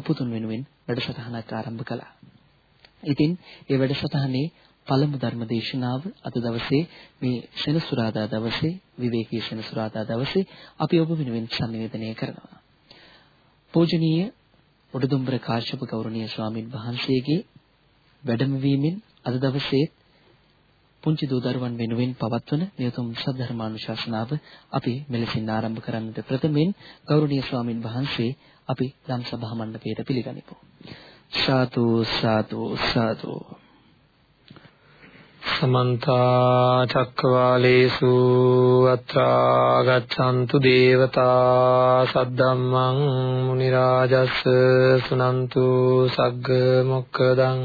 දැයේ ආදරණීය දූපුතුන් වෙනුවෙන් වැඩසටහනක් ආරම්භ කළා. ඉතින් ඒ වැඩසටහනේ පළමු ධර්ම දේශනාව අද දවසේ මේ සෙනසුරාදා දවසේ විවේකී සෙනසුරාදා දවසේ අපි ඔබ වෙනුවෙන් සංනිවේදනය කරනවා. පූජනීය උඩුදුම්බර කාශ්‍යප ගෞරවනීය ස්වාමින් වහන්සේගේ වැඩමවීමෙන් අද දවසේ පුංචි දූ දරුවන් වෙනුවෙන් පවත්වන නියතුම් සද්ධර්මානුශාසනාව අපි මෙලෙසින් ආරම්භ කරන්නට ප්‍රථමයෙන් ගෞරවනීය ස්වාමින් වහන්සේ අපි ධම් සභා මණ්ඩපයට පිළිගනිමු. සාදු සාදු සාදු සමන්ත චක්කවාලේසු අත්‍රා ගච්ඡන්තු දේවතා සද්දම්මං මුනි රාජස් සුනන්තු සග්ග මොක්කදං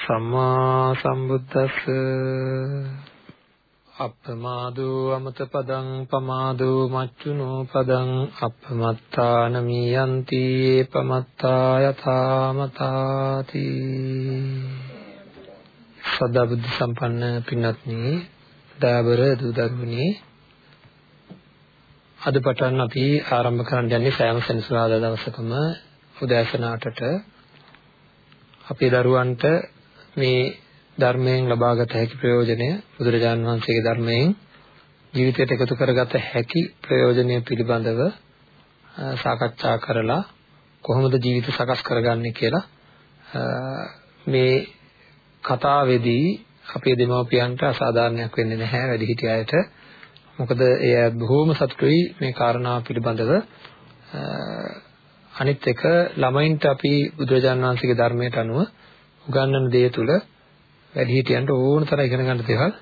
සම්මා සම්බුද්දස්ස අප්පමාදෝ අමත පදං පමාදෝ මච්චුනෝ පදං අප්පමත්තාන මියන්ති පමත්තා යථාමතාති සදා බුද්ධ සම්පන්න පින්වත්නි දයාබර දූ දරුවනි අද පටන් අපි ආරම්භ කරන්න යන්නේ සෑම සෙනසුරාදා දවසකම උදෑසන 8ට අපේ දරුවන්ට මේ ධර්මයෙන් ලබාගත හැකි ප්‍රයෝජනය බුදුරජාණන් වහන්සේගේ ධර්මයෙන් ජීවිතයට එකතු කරගත හැකි ප්‍රයෝජනය පිළිබඳව සාකච්ඡා කරලා කොහොමද ජීවිත සකස් කරගන්නේ කියලා මේ කතාවේදී අපේ දෙමව්පියන්ට අසාධාරණයක් වෙන්නේ නැහැ වැඩිහිටි අයට. මොකද ඒ බොහෝම සතුටුයි මේ කාරණාව පිළිබඳව. අනිත් එක ළමයින්ට අපි බුදුරජාණන් වහන්සේගේ ධර්මයට අනුව උගන්වන දේ තුල වැඩිහිටියන්ට ඕන තරම් ඉගෙන ගන්න දේවල්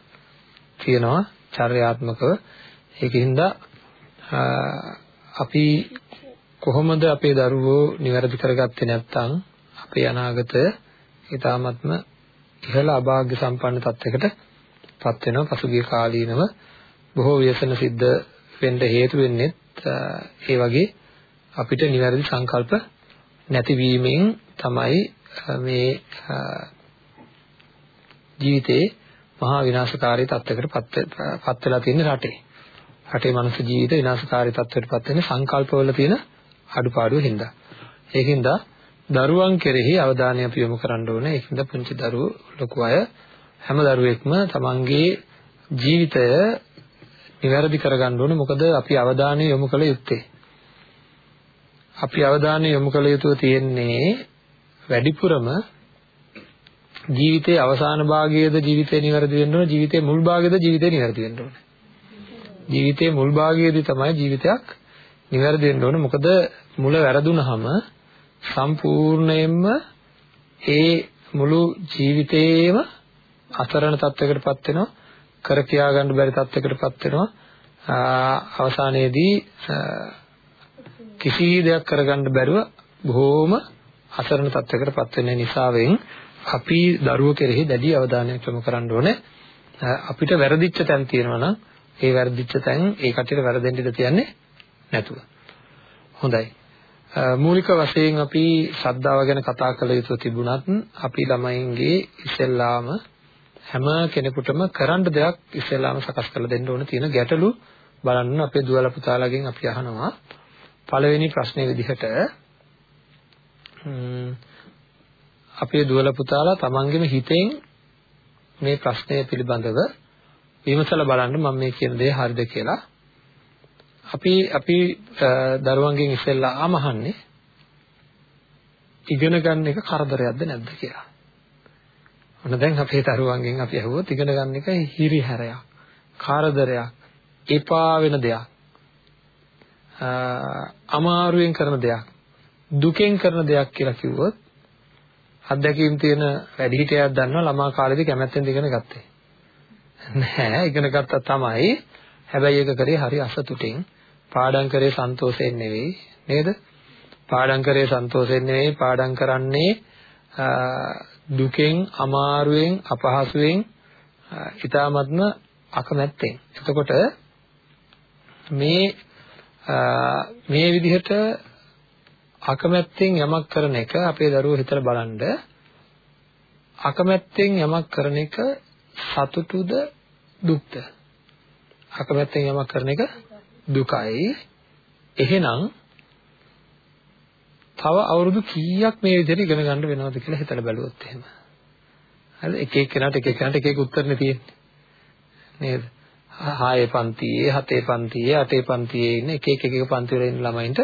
තියෙනවා චර්යාත්මකව. ඒකින්ද අපි කොහොමද අපේ දරුවෝ નિවැරදි කරගත්තේ නැත්නම් අපේ අනාගතය ඊ타ත්ම ඉහළ අභාග්‍ය සම්පන්න තත්යකට පත් වෙනවා පසුගිය කාලීනව බොහෝ ව්‍යසන සිද්ධ වෙන්න හේතු වෙන්නේ ඒ වගේ අපිට නිවැරදි සංකල්ප නැතිවීමෙන් තමයි මේ ජීවිතේ මහා විනාශකාරී තත්යකට පත් වෙලා තියෙන රටේ. රටේ මනුස්ස ජීවිත විනාශකාරී තත්යකට පත් වෙන්නේ සංකල්පවල තියෙන අඩුපාඩුව හින්දා. ඒකින්ද දරුවන් කෙරෙහි අවධානය අපි යොමු කරන්න ඕනේ. ඒකින්ද පුංචි දරුවෝ ලොකු අය හැම දරුවෙක්ම තමන්ගේ ජීවිතය නිවැරදි කරගන්න ඕනේ. මොකද අපි අවධානය යොමු කළ යුත්තේ. අපි අවධානය යොමු කළ යුතුව තියෙන්නේ වැඩිපුරම ජීවිතයේ අවසාන භාගයේද ජීවිතේ නිවැරදි වෙන්න ඕනේ ජීවිතේ මුල් භාගයේද ජීවිතේ නිවැරදි වෙන්න ඕනේ. ජීවිතේ මුල් භාගයේදී තමයි ජීවිතයක් නිවැරදි වෙන්න ඕනේ. මොකද මුල වැරදුනහම සම්පූර්ණයෙන්ම ඒ මුළු ජීවිතේම අසරණ තත්වයකටපත් වෙනවා කර කියා ගන්න බැරි තත්වයකටපත් වෙනවා. අවසානයේදී කිසි දෙයක් කරගන්න බැරුව බොහෝම අසරණ තත්වයකටපත් වෙන නිසාවෙන් අපි දරුවෝ කෙරෙහි දැඩි අවධානයක් යොමු කරන්න ඕනේ. අපිට වැරදිච්ච තැන් තියෙනවා නම් ඒ වැරදිච්ච තැන් ඒ කටියට වැරදෙන්න ඉඩ තියන්නේ නැතුව. හොඳයි. මූලික වශයෙන් අපි ශ්‍රද්ධාව ගැන කතා කළ යුතු තිබුණත් අපි ළමයින්ගේ ඉස්සෙල්ලාම හැම කෙනෙකුටම කරන්න දෙයක් ඉස්සෙල්ලාම සකස් කරලා දෙන්න ඕන තියෙන ගැටලු බලන්න අපේ දුවලා පුතාලාගෙන් අපි අහනවා. පළවෙනි ප්‍රශ්නේ විදිහට අපේ දුවලා පුතාලා තමන්ගේම හිතෙන් මේ ප්‍රශ්නය පිළිබඳව විමසලා බලන්න මම මේ කියන දේ හරිද කියලා. අපි අපි දරුවන්ගෙන් ඉස්සෙල්ලා අමහන්නේ ඉගෙන ගන්න එක කරදරයක්ද නැද්ද කියලා. ඔන්න දැන් අපේ දරුවන්ගෙන් අපි අහුවොත් ඉගෙන ගන්න එක හිරිහැරයක්, කරදරයක්, එපා වෙන දෙයක්. අමාරුවෙන් කරන දෙයක්, දුකෙන් කරන දෙයක් කියලා කිව්වොත් අත්දැකීම් තියෙන වැඩිහිටියක් දන්නවා ළමා කාලේදී කැමැත්තෙන් ඉගෙන ගත්තේ. නෑ ඉගෙන ගත්තා තමයි. හැබැයි ඒක කරේ හරි අසතුටින්. පාඩම් කරේ සන්තෝෂයෙන් නෙවෙයි නේද? පාඩම් කරේ සන්තෝෂයෙන් නෙවෙයි පාඩම් කරන්නේ දුකෙන් අමාරුවෙන් අපහසුයෙන් ඊ타මත්ම අකමැත්තෙන්. එතකොට මේ මේ විදිහට අකමැත්තෙන් යමක් කරන එක අපේ දරුවෝ හිතලා බලන්න. අකමැත්තෙන් යමක් කරන එක සතුටුද දුක්ද? අකමැත්තෙන් යමක් කරන එක දුකයි. එහෙනම් තව අවුරුදු කීයක් මේ විදිහට ඉගෙන ගන්න වෙනවද කියලා හිතලා බැලුවොත් එහෙම. හරිද එක එක්කෙනාට එක එක්කෙනාට එක එක උත්තරනේ තියෙන්නේ. නේද? 6 පන්තියේ 7 පන්තියේ 8 පන්තියේ ඉන්න එක එක එක එක පන්ති වල ඉන්න ළමයින්ට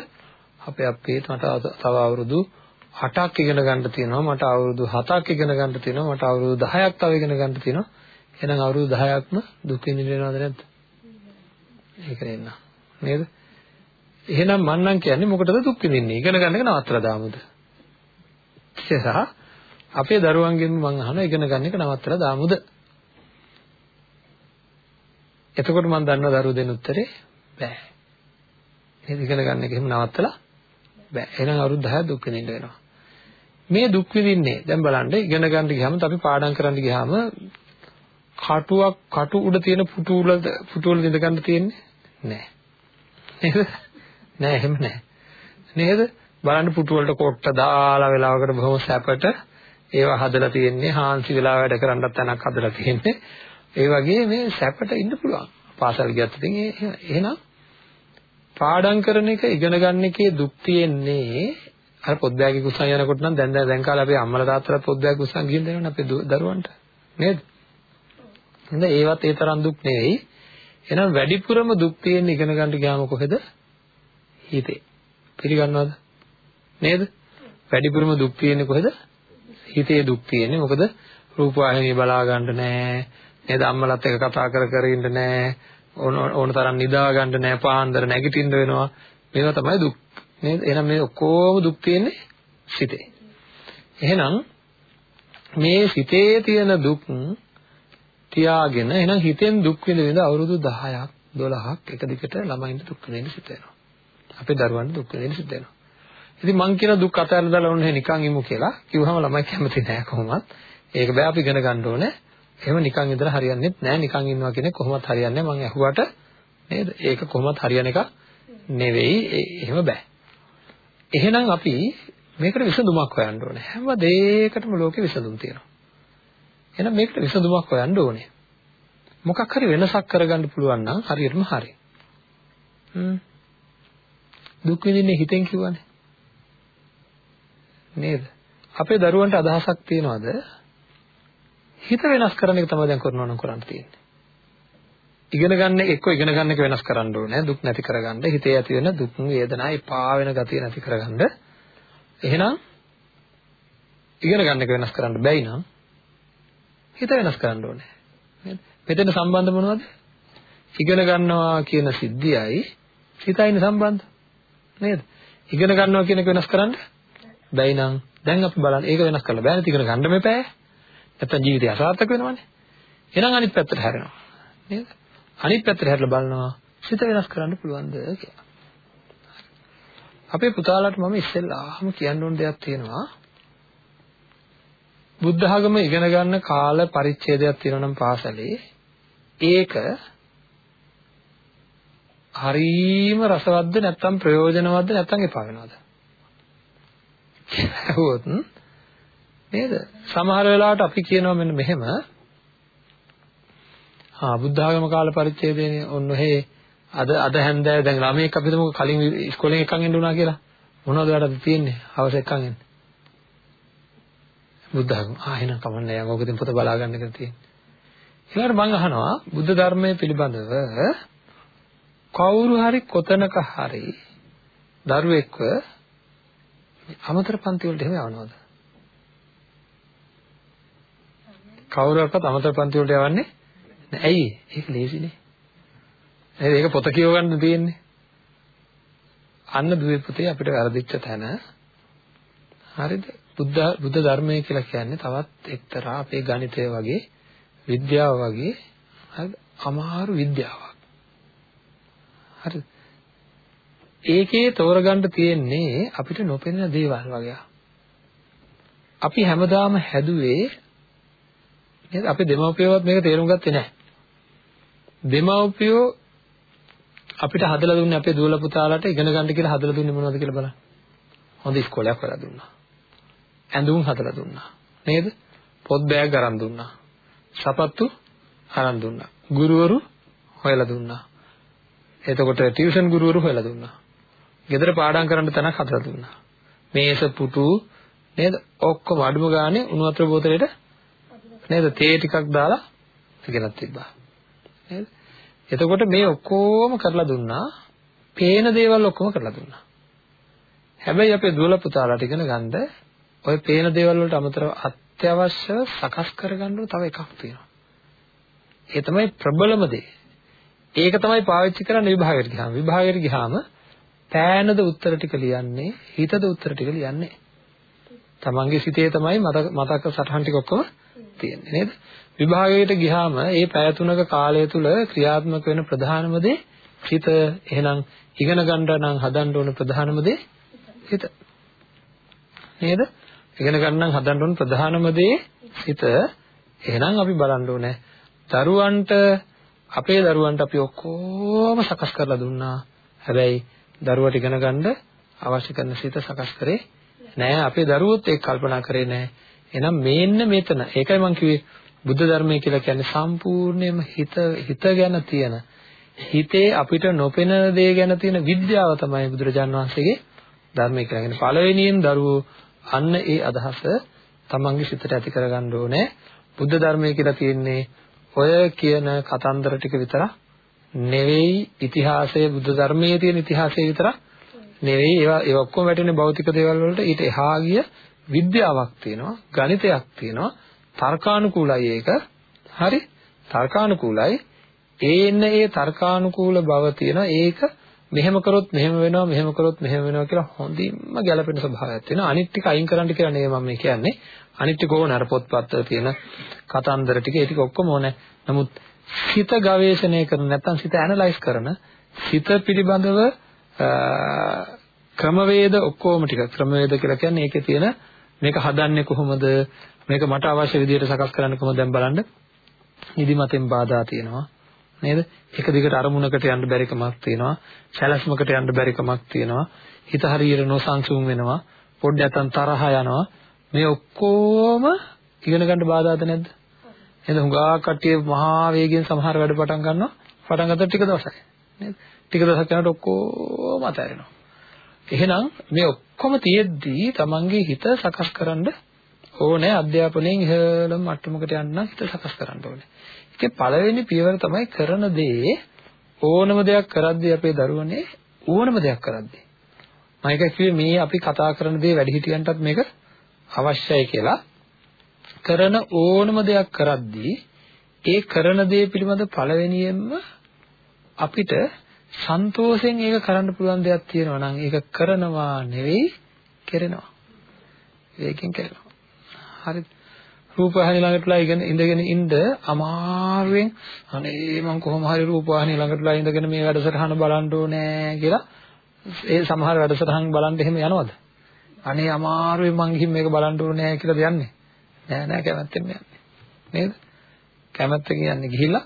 අපේ අපේ මට තව අවුරුදු 8ක් ඉගෙන ගන්න තියෙනවා. මට අවුරුදු 7ක් ඉගෙන ගන්න තියෙනවා. මට අවුරුදු 10ක් තව ඉගෙන ගන්න තියෙනවා. එහෙනම් අවුරුදු 10ක්ම දුක් විඳිනවද නැද්ද? ඒක නෙන්න නේද? එහෙනම් මම නම් කියන්නේ මොකටද දුක් විඳින්නේ? ඉගෙන ගන්න එක නවත්තලා දාමුද? එසා අපේ දරුවන්ගෙන් මම අහන ඉගෙන ගන්න එක නවත්තලා දාමුද? එතකොට මම දන්නවා දරුවෝ දෙන උත්තරේ බෑ. නේද? ඉගෙන ගන්න එක එහෙම නවත්තලා බෑ. එහෙනම් අවුරුදු 10ක් දුක් විඳින්න වෙනවා. මේ දුක් විඳින්නේ දැන් බලන්න ඉගෙන ගන්න ගියාම අපි පාඩම් කරන්න ගියාම කටුවක් කටු උඩ තියෙන පුටු වල පුටු වල ඉඳ ගන්න තියෙන්නේ නෑ. නේද? නෑ එහෙම නෑ. නේද? බලන්න පුටු වලට කොට්ට දාලා වෙලාවකට බොහොම සැපට ඒවා හදලා තියෙන්නේ හාන්සි වෙලා වැඩ කරන්නත් තැනක් හදලා තියෙන්නේ. ඒ වගේ මේ සැපට ඉන්න පුළුවන්. පාසල් ගියත් ඉතින් එහෙනම් පාඩම් කරන එක ඉගෙන ගන්න එකේ දුක් තියෙන්නේ අර පොඩ්ඩක් කුසන් යනකොට නම් දැන් දැන් කාලේ අපේ අම්මලා තාත්තලා පොඩ්ඩක් කුසන් ගිහින් දෙනවනේ අපේ දරුවන්ට නේද? එහෙනම් ඒවත් ඒ තරම් දුක් නෙවෙයි. එහෙනම් වැඩිපුරම දුක් තියෙන ඉගෙන ගන්න ගියාම කොහෙද? හිතේ. පිළිගන්නවද? නේද? වැඩිපුරම දුක් තියෙන්නේ කොහෙද? හිතේ දුක් තියෙන්නේ. මොකද රූපවාහිනිය බලා ගන්න නෑ. නේද? අම්මලත් එක්ක කතා කර කර ඉන්න නෑ. ඕන ඕන තරම් නිදා ගන්න නෑ පාන්දර නැගිටින්න වෙනවා. මේවා තමයි දුක්. නේද? එහෙනම් මේ ඔක්කොම දුක් තියෙන්නේ සිතේ. එහෙනම් මේ සිතේ තියෙන දුක් තියාගෙන එහෙනම් හිතෙන් දුක් විඳ විඳ අවුරුදු 10ක් 12ක් එක දිගට ළමයින්ට දුක් විඳින්න සිද්ධ වෙනවා. අපේ දරුවන්ට දුක් විඳින්න සිද්ධ වෙනවා. ඉතින් මං කියන දුක් අතහැරලා දාලා ඕනේ නිකන් ඉමු කියලා කිව්වම ළමයි කැමති නෑ කොහොමවත් ඒක බෑ අපි ඉගෙන ගන්න ඕනේ. එහෙම නිකන් ඉඳලා හරියන්නේ නැහැ. නිකන් ඉන්නවා කියන්නේ කොහොමවත් හරියන්නේ නැහැ. මම ඇහුවට නේද? ඒක කොහොමවත් හරියන එක නෙවෙයි. එහෙම බෑ. එහෙනම් අපි මේකට විසඳුමක් හොයන්න ඕනේ. හැම දෙයකටම ලෝකේ විසඳුම් තියෙනවා. එහෙනම් මේකට විසඳුමක් හොයන්න ඕනේ. මොකක් හරි වෙනසක් කරගන්න පුළුවන් නම් හරියටම හරි. හ්ම්. දුක් විඳින්නේ හිතෙන් කිව්වනේ. නේද? අපේ දරුවන්ට අදහසක් තියනවාද? හිත වෙනස් කරන එක තමයි දැන් කරනවා නම් කරන්න තියෙන්නේ. ඉගෙන ගන්න එක්ක ඉගෙන ගන්න එක වෙනස් කරන්න ඕනේ. දුක් නැති කරගන්න, හිතේ ඇති වෙන දුක් වේදනා එපා වෙන ගතිය නැති කරගන්න. එහෙනම් ඉගෙන ගන්න එක වෙනස් කරන්න බැයි නම් හිත වෙනස් කරන්න ඕනේ. නේද? මෙතන සම්බන්ධ මොනවද? ඉගෙන ගන්නවා කියන සිද්ධියයි හිතයිනේ සම්බන්ධ. නේද? ඉගෙන ගන්නවා කියන එක වෙනස් කරන්න බැයි නම් දැන් අපි බලන්න ඒක වෙනස් කරලා බෑනේ ඉගෙන ගන්න මෙපෑ. නැත්තම් ජීවිතය අසාර්ථක වෙනවනේ. එහෙනම් අනිත් පැත්තට හැරෙනවා. නේද? අනිත් පැත්තට හැරලා බලනවා සිත වෙනස් කරන්න පුළුවන්ද කියලා. අපේ පුතාලාට මම ඉස්සෙල්ලාම කියන්න ඕන දෙයක් තියෙනවා. බුද්ධ ආගම ඉගෙන ගන්න කාල පරිච්ඡේදයක් තියෙනවා නම් පාසලේ ඒක හරීම රසවත්ද නැත්නම් ප්‍රයෝජනවත්ද නැත්නම් එපා වෙනවද? කියලා නේද? සමහර වෙලාවට අපි කියනවා මෙන්න මෙහෙම ආ බුද්ධ ආගම කාල පරිච්ඡේදයේ ඔන්න ඔහේ අද අද හැන්දෑව දැන් ළමයෙක් අපි හිතමු කලින් ඉස්කෝලෙන් එකන් එන්න උනා කියලා. මොනවද ඔයාලට තියෙන්නේ? හවස එකන් එන්න. බුද්ධ ආගම. ආ එහෙනම් කමන්නේ යන් ඕකෙන් පොත බලා ගන්න එක තියෙන්නේ. ඊළඟට මම අහනවා බුද්ධ ධර්මයේ පිළිබඳව කවුරු හරි කොතනක හරි දරුවෙක්ව අමතර පන්ති වලට එහෙම යවනවද? කවුරුවක්වත් අමතර පන්ති වලට යවන්නේ නැහැ. ඇයි? ඒක ලේසිනේ. නේද? ඒක පොත කියව ගන්න තියෙන්නේ. අන්න දුවේ පුතේ අපිට වැරදිච්ච තැන හරිද? බුද්ධ බුද්ධ ධර්මය කියලා කියන්නේ තවත් එක්තරා අපේ ගණිතය වගේ විද්‍යාව වගේ හරිද? අමාරු විද්‍යාවක්. හරිද? ඒකේ තෝරගන්න තියෙන්නේ අපිට නොපෙනෙන දේවල් වගේ. අපි හැමදාම හැදුවේ නේද? අපි දෙමව්පියවත් මේක තේරුම් ගත්තේ නැහැ. දෙමව්පියෝ අපිට හදලා දුන්නේ අපේ දුවලා පුතාලාට ඉගෙන ගන්න කියලා හදලා දුන්නේ මොනවද කියලා බලන්න. හොඳ ඉස්කෝලයක් හදලා දුන්නා. ඇඳුම් හදලා දුන්නා. නේද? පොත් බෑග් අරන් දුන්නා. සපත්තු අරන් දුන්නා. ගුරුවරු හොයලා දුන්නා. එතකොට ටියුෂන් ගුරුවරු හොයලා දුන්නා. ගෙදර පාඩම් කරන්න තැනක් හදලා දුන්නා. මේස පුටු නේද? ඔක්කොම අඩුම ගානේ උණු වතුර බෝතලෙට නේද? තේ ටිකක් දාලා ගෙනත් තිබ්බා. නේද? එතකොට මේ ඔක්කොම කරලා දුන්නා. පේන දේවල් ඔක්කොම කරලා දුන්නා. හැබැයි අපේ දුවල පුතාලාට ඉගෙන ගන්න ඔය පේන දේවල් වලට අමතරව අත්‍යවශ්‍යව සකස් කරගන්න තව එකක් තියෙනවා. ඒ තමයි ප්‍රබලම දේ. ඒක තමයි පාවිච්චි කරන්න විභාගයට ගියාම. විභාගයට ගියාම පෑනද උත්තර ටික ලියන්නේ, හිතද උත්තර ටික ලියන්නේ. තමන්ගේ සිතේ තමයි මතක සටහන් ටික ඔක්කොම තියෙන්නේ නේද? විභාගයට ගියාම මේ පැය තුනක කාලය තුල ක්‍රියාත්මක වෙන ප්‍රධානම දේ හිත. එහෙනම් ඉගෙන ගන්න නම් හදන්න ඕන ප්‍රධානම දේ හිත. නේද? ඉගෙන ගන්න නම් හදන්න ඕන ප්‍රධානම දේ හිත. එහෙනම් අපි බලන්න ඕනේ දරුවන්ට අපේ දරුවන්ට අපි ඔක්කොම සකස් කරලා දුන්නා. හැබැයි දරුවට ඉගෙන ගන්න අවශ්‍ය කරන සිත සකස් කරේ නෑ. අපේ දරුවොත් ඒක කල්පනා කරේ නෑ. එහෙනම් මේන්න මෙතන. ඒකයි මම කිව්වේ බුද්ධ ධර්මය කියලා කියන්නේ සම්පූර්ණයෙන්ම හිත හිත ගැන තියෙන හිතේ අපිට නොපෙනෙන දේ ගැන තියෙන විද්‍යාව තමයි බුදුරජාන් වහන්සේගේ ධර්මය කියලා කියන්නේ. පළවෙනියෙන් දරුවෝ අන්න ඒ අදහස තමන්ගේ සිතට ඇති කරගන්න ඕනේ. බුද්ධ ධර්මය කියලා තියෙන්නේ ඔය කියන කතන්දර ටික විතරක් නෙවෙයි ඉතිහාසයේ බුද්ධ ධර්මයේ තියෙන ඉතිහාසය විතරක් නෙවෙයි ඒවා ඒ ඔක්කොම වැටෙන භෞතික දේවල් වලට ඊට එහා ගිය විද්‍යාවක් තියෙනවා ගණිතයක් තියෙනවා. තර්කානුකූලයි ඒක. හරි? තර්කානුකූලයි. ඒන්න ඒ තර්කානුකූල බව තියෙනවා ඒක මෙහෙම කරොත් මෙහෙම වෙනවා මෙහෙම කරොත් මෙහෙම වෙනවා කියලා හොඳින්ම ගැළපෙන ස්වභාවයක් තියෙනවා. අනිත් ටික අයින් කරන්න කියලා නෙවෙයි මම කියන්නේ. අනිත් ටික ඕන අර පොත්පත්වල තියෙන කතන්දර ටික. ඒ ටික ඔක්කොම ඕනේ. නමුත් සිත ගවේෂණය කරන නැත්නම් සිත ඇනලයිස් කරන සිත පිළිබඳව ක්‍රමවේද ඔක්කොම ටික ක්‍රමවේද කියලා කියන්නේ ඒකේ තියෙන මේක හදන්නේ කොහොමද? මේක මට අවශ්‍ය විදිහට සකස් කරන්න කොහොමද? දැන් බලන්න. නිදිමතෙන් බාධා තියෙනවා. නේද? එක දිගට අරමුණකට යන්න බැරි කමක් තියෙනවා. සැලැස්මකට යන්න බැරි කමක් තියෙනවා. හිත හරියට නොසන්සුන් වෙනවා. පොඩ්ඩක් තරහ යනවා. මේ ඔක්කොම ඉගෙන ගන්න බාධාද නැද්ද? එහෙනම් හුඟා කට්ටිය මහා වේගයෙන් සමහර වැඩ පටන් ගන්නවා. පටන් ගත්තට ටික දවසයි නේද? ටික දවසක් යනකොට ඔක්කොම අතහැරෙනවා එහෙනම් මේ ඔක්කොම තියෙද්දී තමන්ගේ හිත සකස් කරන්න ඕනේ අධ්‍යාපනයෙන් ඉහළම මට්ටමකට යන්න හිත සකස් කරන්න ඕනේ. ඒකේ පළවෙනි පියවර තමයි කරන දේ ඕනම දෙයක් කරද්දී අපේ දරුවනේ ඕනම දෙයක් කරද්දී. මම ඒක කිව්වේ මේ අපි කතා කරන දේ වැඩිහිටියන්ටත් මේක අවශ්‍යයි කියලා. කරන ඕනම දෙයක් කරද්දී ඒ කරන දේ පිළිබඳ පළවෙනියෙන්ම අපිට සන්තෝෂෙන් ඒක කරන්න පුළුවන් දෙයක් තියෙනවා නම් ඒක කරනවා නෙවෙයි කරනවා. ඒකෙන් කරනවා. හරිද? රූපවාහිනිය ළඟටලා ඉගෙන ඉඳගෙන ඉඳ අමාරුවෙන් අනේ මම කොහොම හරි රූපවාහිනිය ළඟටලා ඉඳගෙන මේ වැඩසටහන බලන්න ඕනේ කියලා ඒ සමහර වැඩසටහන් බලන්න එහෙම යනවද? අනේ අමාරුවෙන් මං ගිහින් මේක බලන්න ඕනේ කියලාද යන්නේ? නෑ නෑ කැමැත්තෙන් යන්නේ. නේද? කැමැත්ත කියන්නේ ගිහිල්ලා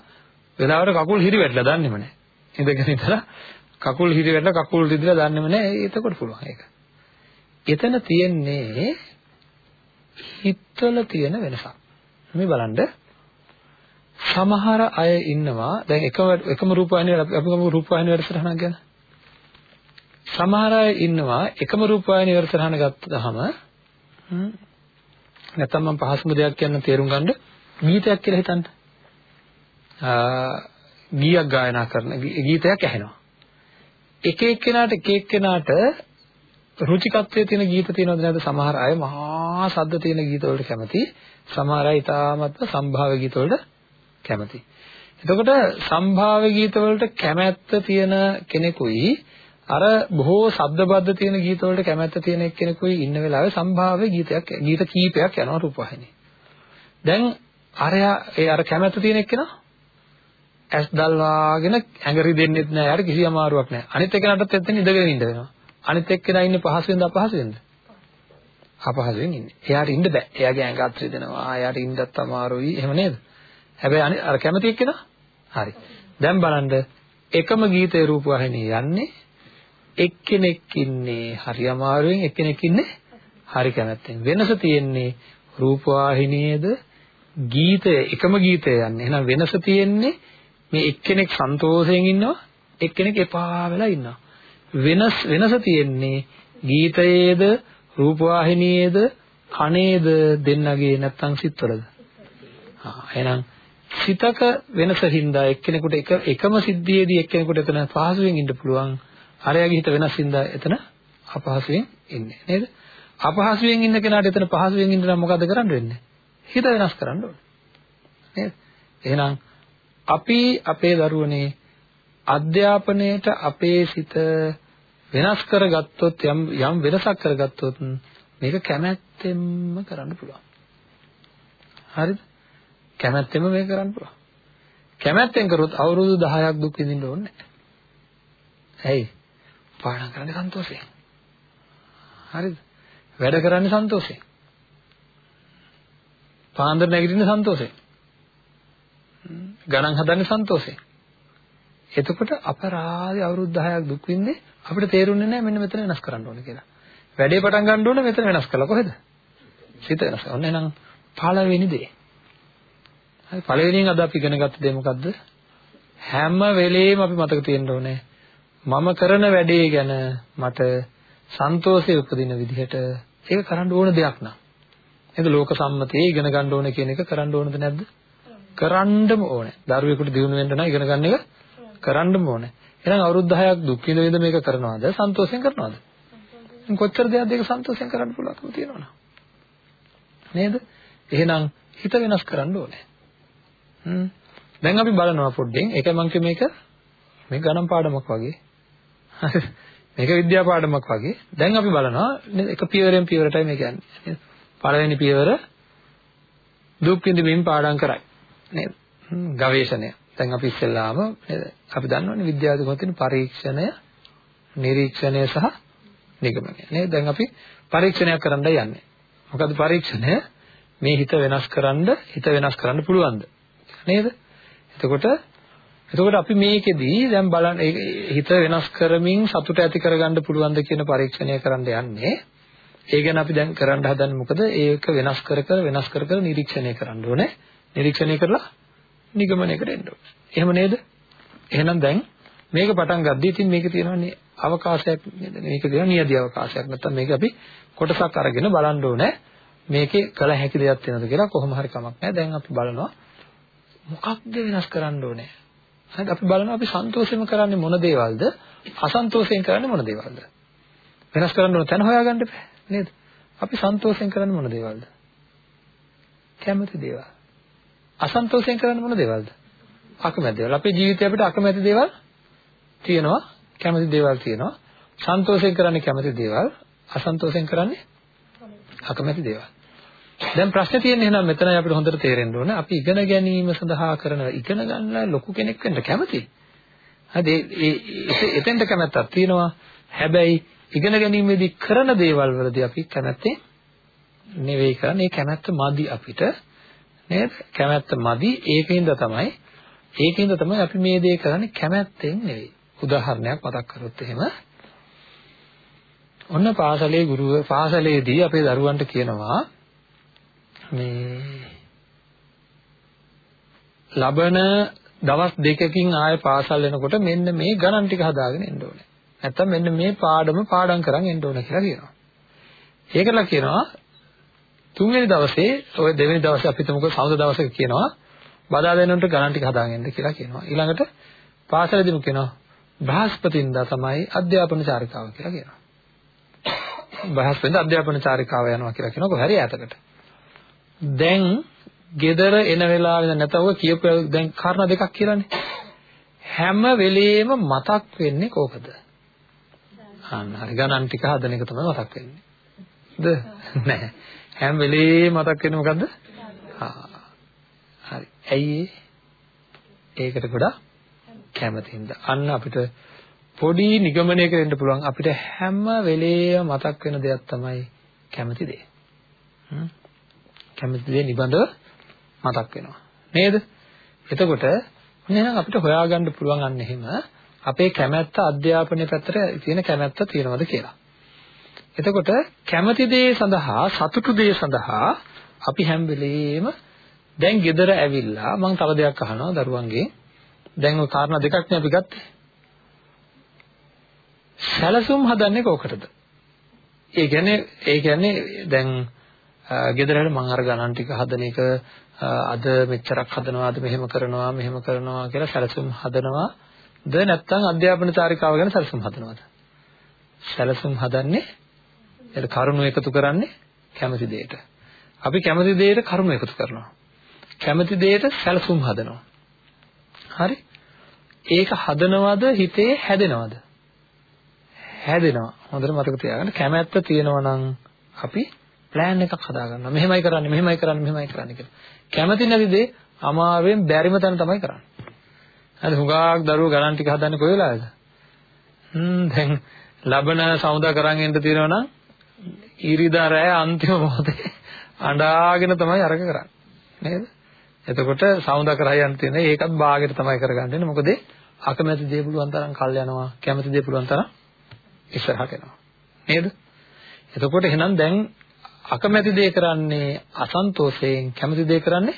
වෙලාවට කකුල් හිරි වැටලා දන්නේම නෑ. ඉඳගෙන ඉඳලා කකුල් හිරි වැටලා කකුල් රිදලා දන්නේම නෑ. එතකොට පුළුවන් ඒක. එතන තියෙන්නේ හිතවල තියෙන වෙනසක්. මේ බලන්න සමහර අය ඉන්නවා දැන් එකම එකම රූපවාහිනිය අපි ගමු රූපවාහිනිය වැඩසටහනක් ගැන. සමහර අය ඉන්නවා එකම රූපවාහිනිය වැඩසටහන ගත්තාම නැත්තම් මම පහසුම දෙයක් කියන්න තේරුම් ගන්න ගීතයක් කියලා හිතන්න. ගීයක් ගායනා කරන ගීතයක් ඇහෙනවා. එක එක්කෙනාට එක එක්කෙනාට රුචිකත්වයේ තියෙන ගීත තියෙනවද නැද්ද? සමහර අය මහා ශබ්ද තියෙන ගීත වලට කැමති. සමහර අය ඊටාමත්ම සම්භාව්‍ය ගීත වලට කැමති. එතකොට සම්භාව්‍ය ගීත වලට කැමැත්ත තියෙන කෙනෙකුයි අර බොහෝ ශබ්දබද්ධ තියෙන ගීත වලට කැමැත්ත තියෙන එක්කෙනෙකුයි ඉන්න වෙලාවේ සම්භාව්‍ය ගීතයක් ගීත කීපයක් යනවා රූපවාහිනියේ දැන් අරයා ඒ අර කැමැත්ත තියෙන එක්කෙනා ඇස් දල්වාගෙන ඇඟරි දෙන්නෙත් නෑ. යාට කිසි අමාරුවක් නෑ. අනිත් එක්කනටත් එතන ඉඳගෙන ඉන්න වෙනවා. අනිත් එක්කෙනා ඉන්නේ පහසුවෙන්ද අපහසුවෙන්ද? අපහසුවෙන් ඉන්නේ. එයාට ඉන්න බෑ. එයාගේ ඇඟ අත් රිදෙනවා. එයාට ඉන්නත් අමාරුයි. එහෙම නේද? හැබැයි අර කැමති එක්කෙනා හරි. දැන් බලන්න එකම ගීතේ රූපවාහිනිය යන්නේ එක්කෙනෙක් ඉන්නේ හරි අමාරුවෙන් එක්කෙනෙක් ඉන්නේ හරි කැමැත්තෙන්. වෙනස තියෙන්නේ රූපවාහිනියේද ගීතය එකම ගීතය යන්නේ. එහෙනම් වෙනස තියෙන්නේ මේ එක්කෙනෙක් සන්තෝෂයෙන් ඉන්නවා එක්කෙනෙක් එපා වෙලා ඉන්නවා. වෙනස් වෙනස තියෙන්නේ ගීතයේද රූපවාහිනියේද කනේද දෙන්නගේ නැත්තම් සිත්වලද? ආ එහෙනම් සිතක වෙනස හින්දා එක්කෙනෙකුට එක එකම සිද්ධියේදී එක්කෙනෙකුට එතන පහසුවෙන් ඉන්න පුළුවන්. අරයාගේ හිත වෙනස් හින්දා එතන අපහසුයෙන් ඉන්නේ නේද? අපහසුයෙන් ඉන්න කෙනාට එතන පහසුවෙන් ඉන්න නම් මොකද කරන්න වෙන්නේ? හිත වෙනස් කරන්න ඕනේ. නේද? එහෙනම් අපි අපේ දරුවනේ අධ්‍යාපනයේට අපේ සිත වෙනස් කරගත්තොත් යම් යම් වෙනසක් කරගත්තොත් මේක කැමැත්තෙන්ම කරන්න පුළුවන්. හරිද? කැමැත්තෙන්ම මේක කරන්න පුළුවන්. කැමැත්තෙන් කරොත් අවුරුදු 10ක් දුක් විඳින්න ඕනේ නැහැ. ඇයි? පාඩම් කරන්නේ සන්තෝෂයෙන්. හරිද? වැඩ කරන්නේ සන්තෝෂයෙන්. පාන්දර නැගිටින්න සන්තෝෂයෙන්. ගණන් හදන්නේ සන්තෝෂයෙන්. එතකොට අපරාධي අවුරුදු 10ක් දුක් විඳේ අපිට තේරුන්නේ නැහැ මෙන්න මෙතන වෙනස් කරන්න ඕනේ කියලා. වැඩේ පටන් ගන්න ඕනේ මෙතන වෙනස් කළා කොහෙද? සිත වෙනස්. ඔන්න එහෙනම් පළවෙනි දේ. හරි පළවෙනියෙන් අද අපි ඉගෙන ගත්ත දේ මොකද්ද? හැම වෙලෙම අපි මතක තියෙන්න ඕනේ මම කරන වැඩේ ගැන මට සන්තෝෂය උපදින විදිහට ඒක කරන්න ඕන දෙයක් නෑ. නේද ලෝක සම්මතයේ ඉගෙන ගන්න ඕන කියන එක කරන්න ඕනද නැද්ද? කරන්නම ඕනේ. දරුවෙකුට දිනු වෙන්න නම් ඉගෙන ගන්න එක කරන්නම ඕනේ. එහෙනම් අවුරුදු 10ක් දුක් විඳ මේක කරනවද? සන්තෝෂයෙන් කරනවද? කොච්චර දෙයක්ද ඒක සන්තෝෂයෙන් කරන්න පුළුවන්කම තියෙනවද? නේද? එහෙනම් හිත වෙනස් කරන්න ඕනේ. හ්ම්. දැන් අපි බලනවා පොඩ්ඩෙන්. ඒක මං කිය මේක මේ ගණන් පාඩමක් වගේ. මේක විද්‍යා පාඩමක් වගේ. දැන් අපි බලනවා එක පියවරෙන් පියවරටයි මේ කියන්නේ. පළවෙනි පියවර දුක් විඳින්මින් පාඩම් කරයි. නේද? ගවේෂණය. දැන් අපි ඉස්සෙල්ලාම නේද? අපි දන්නවනේ විද්‍යාවේ තියෙන පරීක්ෂණය, නිරීක්ෂණය සහ නිගමනය. නේද? දැන් අපි පරීක්ෂණයක් කරන්නයි යන්නේ. මොකද්ද පරීක්ෂණය? මේ හිත වෙනස් කරන්න, හිත වෙනස් කරන්න පුළුවන්ද? නේද? එතකොට එතකොට අපි මේකෙදී දැන් බලන්න හිත වෙනස් කරමින් සතුට ඇති කරගන්න පුළුවන්ද කියන පරීක්ෂණය කරන්න යන්නේ. ඒ ගැන අපි දැන් කරන්න හදන්නේ මොකද? ඒක වෙනස් කර කර වෙනස් කර කර නිරීක්ෂණය කරන්න ඕනේ. නිරීක්ෂණය කරලා නිගමනයකට එන්න ඕනේ. එහෙම නේද? එහෙනම් දැන් මේක පටන් ගද්දී ඉතින් මේක තියෙනවානේ අවකාශයක් නේද? මේක තියෙන නියදි අවකාශයක්. නැත්තම් මේක අපි කොටසක් අරගෙන බලන්න ඕනේ. මේකේ කල හැකි දෙයක් තියෙනවද කියලා කොහොම හරි කමක් නැහැ. දැන් අපි බලනවා මොකක්ද වෙනස් කරන්න ඕනේ. හරිද? අපි බලනවා අපි සන්තෝෂෙම කරන්නේ මොන දේවල්ද? අසන්තෝෂයෙන් කරන්නේ මොන දේවල්ද? වෙනස් කරන්න ඕන තැන හොයාගන්න බෑ නේද? අපි සන්තෝෂයෙන් කරන්නේ මොන දේවල්ද? කැමති දේවල්. අසන්තෝෂයෙන් කරන්නේ මොන දේවල්ද? අකමැති දේවල්. අපේ ජීවිතේ අපිට අකමැති දේවල් තියෙනවා, කැමති දේවල් තියෙනවා. සන්තෝෂයෙන් කරන්නේ කැමති දේවල්, අසන්තෝෂයෙන් කරන්නේ අකමැති දේවල්. දැන් ප්‍රශ්නේ තියෙන්නේ එහෙනම් මෙතනයි අපිට හොඳට තේරෙන්න ඕන අපි ඉගෙන ගැනීම සඳහා කරන ඉගෙන ගන්න ලොකු කෙනෙක් වෙන්න කැමතියි. හරි ඒ එතෙන්ට කැමැත්තක් තියෙනවා. හැබැයි ඉගෙන ගැනීමේදී කරන දේවල් වලදී අපි කැමැත්තෙන් නෙවෙයි කරන්නේ. ඒ කැමැත්ත මදි අපිට. නේද? කැමැත්ත මදි. ඒකින්ද තමයි ඒකින්ද තමයි අපි මේ දේ කරන්නේ කැමැත්තෙන් නෙවෙයි. උදාහරණයක් මතක් කරොත් එහෙම ඔන්න පාසලේ ගුරුව පාසලේදී අපේ දරුවන්ට කියනවා මේ ලබන දවස් දෙකකින් ආය පාසල් වෙනකොට මෙන්න මේ ගණන් ටික හදාගෙන එන්න ඕනේ. නැත්තම් මෙන්න මේ පාඩම පාඩම් කරන් එන්න ඕනේ කියලා කියනවා. ඒකලා කියනවා තුන්වෙනි දවසේ ඔය දෙවෙනි දවසේ අපි හිතමුකෝ සවුද දවසක කියනවා බදා දෙනොන්ට ගණන් ටික හදාගෙන එන්න කියලා කියනවා. ඊළඟට පාසලේදීම කියනවා බ්‍රහස්පතින්දා තමයි අධ්‍යාපන චාරිකාව කියලා කියනවා. බ්‍රහස්පතින්දා අධ්‍යාපන චාරිකාව යනවා කියලා කියනවා කොහරි ඈතකට. දැන් ගෙදර එන වෙලාවෙ නැතව කියපු දැන් කාරණා දෙකක් කියලානේ. හැම වෙලෙම මතක් වෙන්නේ කොහොමද? අන්න හරි ගණන් ටික හදන එක තමයි මතක් වෙන්නේ. ද නැහැ. හැම වෙලේම මතක් වෙන්නේ මොකද්ද? හරි. ඇයි ඒකට ගොඩක් කැමතින්ද. අන්න අපිට පොඩි නිගමනයක වෙන්න පුළුවන් අපිට හැම වෙලේම මතක් වෙන දෙයක් තමයි කැමති දේ. කැමති දේ නිබඳව මතක් වෙනවා. නේද? එතකොට එහෙනම් අපිට හොයාගන්න පුළුවන් අන්න එහෙම අපේ කැමැත්ත අධ්‍යාපනය පැත්තට තියෙන කැමැත්ත තියෙනවද කියලා. එතකොට කැමති දේ සඳහා සතුටු දේ සඳහා අපි හැම වෙලෙම දැන් ගෙදර ඇවිල්ලා මම තව දෙයක් අහනවා දරුවන්ගේ දැන් ওই කාරණා දෙකක් නේ අපි ගත්තේ. සැලසුම් හදන්නේ කොකටද? ඒ කියන්නේ ඒ කියන්නේ දැන් ගෙදරට මම අර ගණන් ටික හදන එක අද මෙච්චරක් හදනවාද මෙහෙම කරනවා මෙහෙම කරනවා කියලා සැලසුම් හදනවාද නැත්නම් අධ්‍යාපන චාරිකාව ගැන සැලසුම් හදනවද? සැලසුම් හදන්නේ එතන කරුණු එකතු කරන්නේ කැමති දෙයට අපි කැමති දෙයට කරුණු එකතු කරනවා කැමති දෙයට සැලසුම් හදනවා හරි ඒක හදනවද හිතේ හැදෙනවද හැදෙනවා හොඳට මතක තියාගන්න කැමැත්ත තියෙනවා නම් අපි ප්ලෑන් එකක් හදාගන්නවා. මෙහෙමයි කරන්නේ, මෙහෙමයි කරන්නේ, මෙහෙමයි කරන්නේ කියලා. කැමති නැති දේ අමාරුවෙන් බැරිම තැන තමයි කරන්නේ. හරි හුඟක් දරුවෝ ගණන් ටික හදන්නේ කොයි වෙලාවේද? හ්ම් දැන් ලබන සමුදා කරන් එන්න තියෙනවා නම් ඊරිදා රෑ අන්තිම මොහොතේ අඬාගෙන තමයි අරක කරන්නේ. නේද? එතකොට සමුදා කරා යන්න තියෙන ඒකත් භාගයට තමයි කරගන්නේ. මොකද අකමැති දේ පුළුවන් තරම් කල් යනවා. කැමති දේ පුළුවන් තරම් ඉස්සරහට එනවා. නේද? එතකොට එහෙනම් දැන් අකමැති දේ කරන්නේ අසන්තෝෂයෙන් කැමති දේ කරන්නේ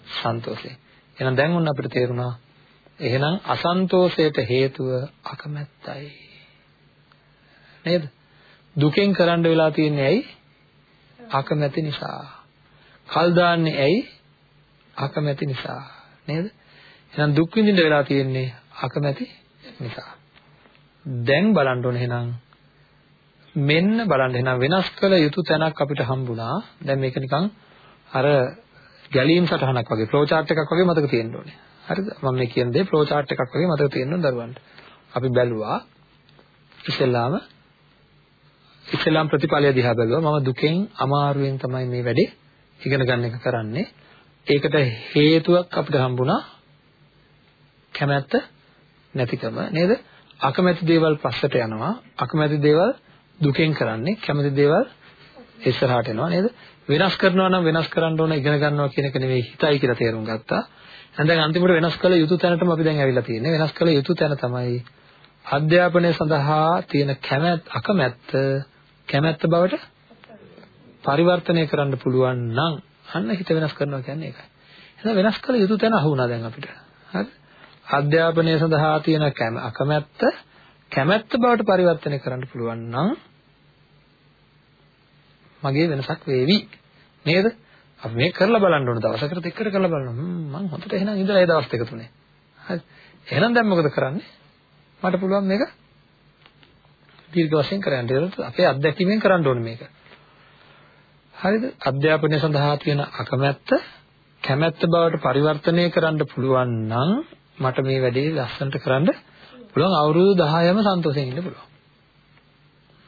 සන්තෝෂයෙන්. එහෙනම් දැන් ඔන්න අපිට තේරුණා එහෙනම් අසන්තෝෂයට හේතුව අකමැත්තයි. නේද? දුකෙන් කරන්න වෙලා තියෙන්නේ ඇයි? අකමැති නිසා. කල් දාන්නේ ඇයි? අකමැති නිසා. නේද? එහෙනම් දුක් විඳින්න වෙලා තියෙන්නේ අකමැති නිසා. දැන් බලන්න ඕනේ එහෙනම් මෙන්න බලන්න එහෙනම් වෙනස් කළ යුතු තැනක් අපිට හම්බුණා. දැන් මේක නිකන් අර ගැලීම් සටහනක් වගේ ෆ්ලෝ chart එකක් වගේ මතක තියෙන්න ඕනේ. හරිද? මම මේ කියන දේ ෆ්ලෝ chart එකක් වගේ මතක තියෙන්න ඕන දරුවන්ට. අපි බැලුවා ඉස්සෙල්ලාම ඉස්සෙල්ලාම ප්‍රතිඵලය දිහා බැලුවා. මම දුකෙන් අමාරුවෙන් තමයි මේ වැඩේ ඉගෙන ගන්න එක කරන්නේ. ඒකට හේතුවක් අපිට හම්බුණා කැමැත්ත නැතිකම නේද? අකමැති දේවල් පස්සට යනවා. අකමැති දේවල් දුකෙන් කරන්නේ කැමති දේවල් ඉස්සරහට එනවා නේද? වෙනස් කරනවා නම් වෙනස් කරන්න ඕන ඉගෙන ගන්නවා කියන එක නෙවෙයි හිතයි කියලා තේරුම් ගත්තා. දැන් අන්තිමට වෙනස් කළ යුතු තැනටම අපි දැන් ඇවිල්ලා තියෙන්නේ. වෙනස් කළ යුතු තැන තමයි අධ්‍යාපනය සඳහා තියෙන කැමැත් අකමැත්ත කැමැත්ත බවට පරිවර්තනය කරන්න පුළුවන් නම් අන්න හිත වෙනස් කරනවා කියන්නේ ඒකයි. එහෙනම් වෙනස් කළ යුතු තැන අහුණා දැන් අපිට. හරි? අධ්‍යාපනය සඳහා තියෙන අකමැත්ත කැමැත්ත බවට පරිවර්තනය කරන්න පුළුවන් නම් මගේ වෙනසක් වේවි නේද? අපි මේක කරලා බලන්න ඕන දවසකට දෙකකට කරලා බලන්න. මම හොඳට එහෙනම් ඉඳලා ඒ දවස් දෙක තුනේ. හරි. එහෙනම් දැන් මොකද කරන්නේ? මට පුළුවන් මේක දීර්ඝ වශයෙන් කරන්න. ඒක අපේ අත්දැකීමෙන් කරන්න ඕනේ මේක. හරිද? අධ්‍යාපනය සඳහා තියෙන අකමැත්ත කැමැත්ත බවට පරිවර්තනය කරන්න පුළුවන් නම් මට මේ වැඩේ ලස්සනට කරන්න පුළුවන් අවුරුදු 10ම සන්තෝෂයෙන් ඉන්න පුළුවන්.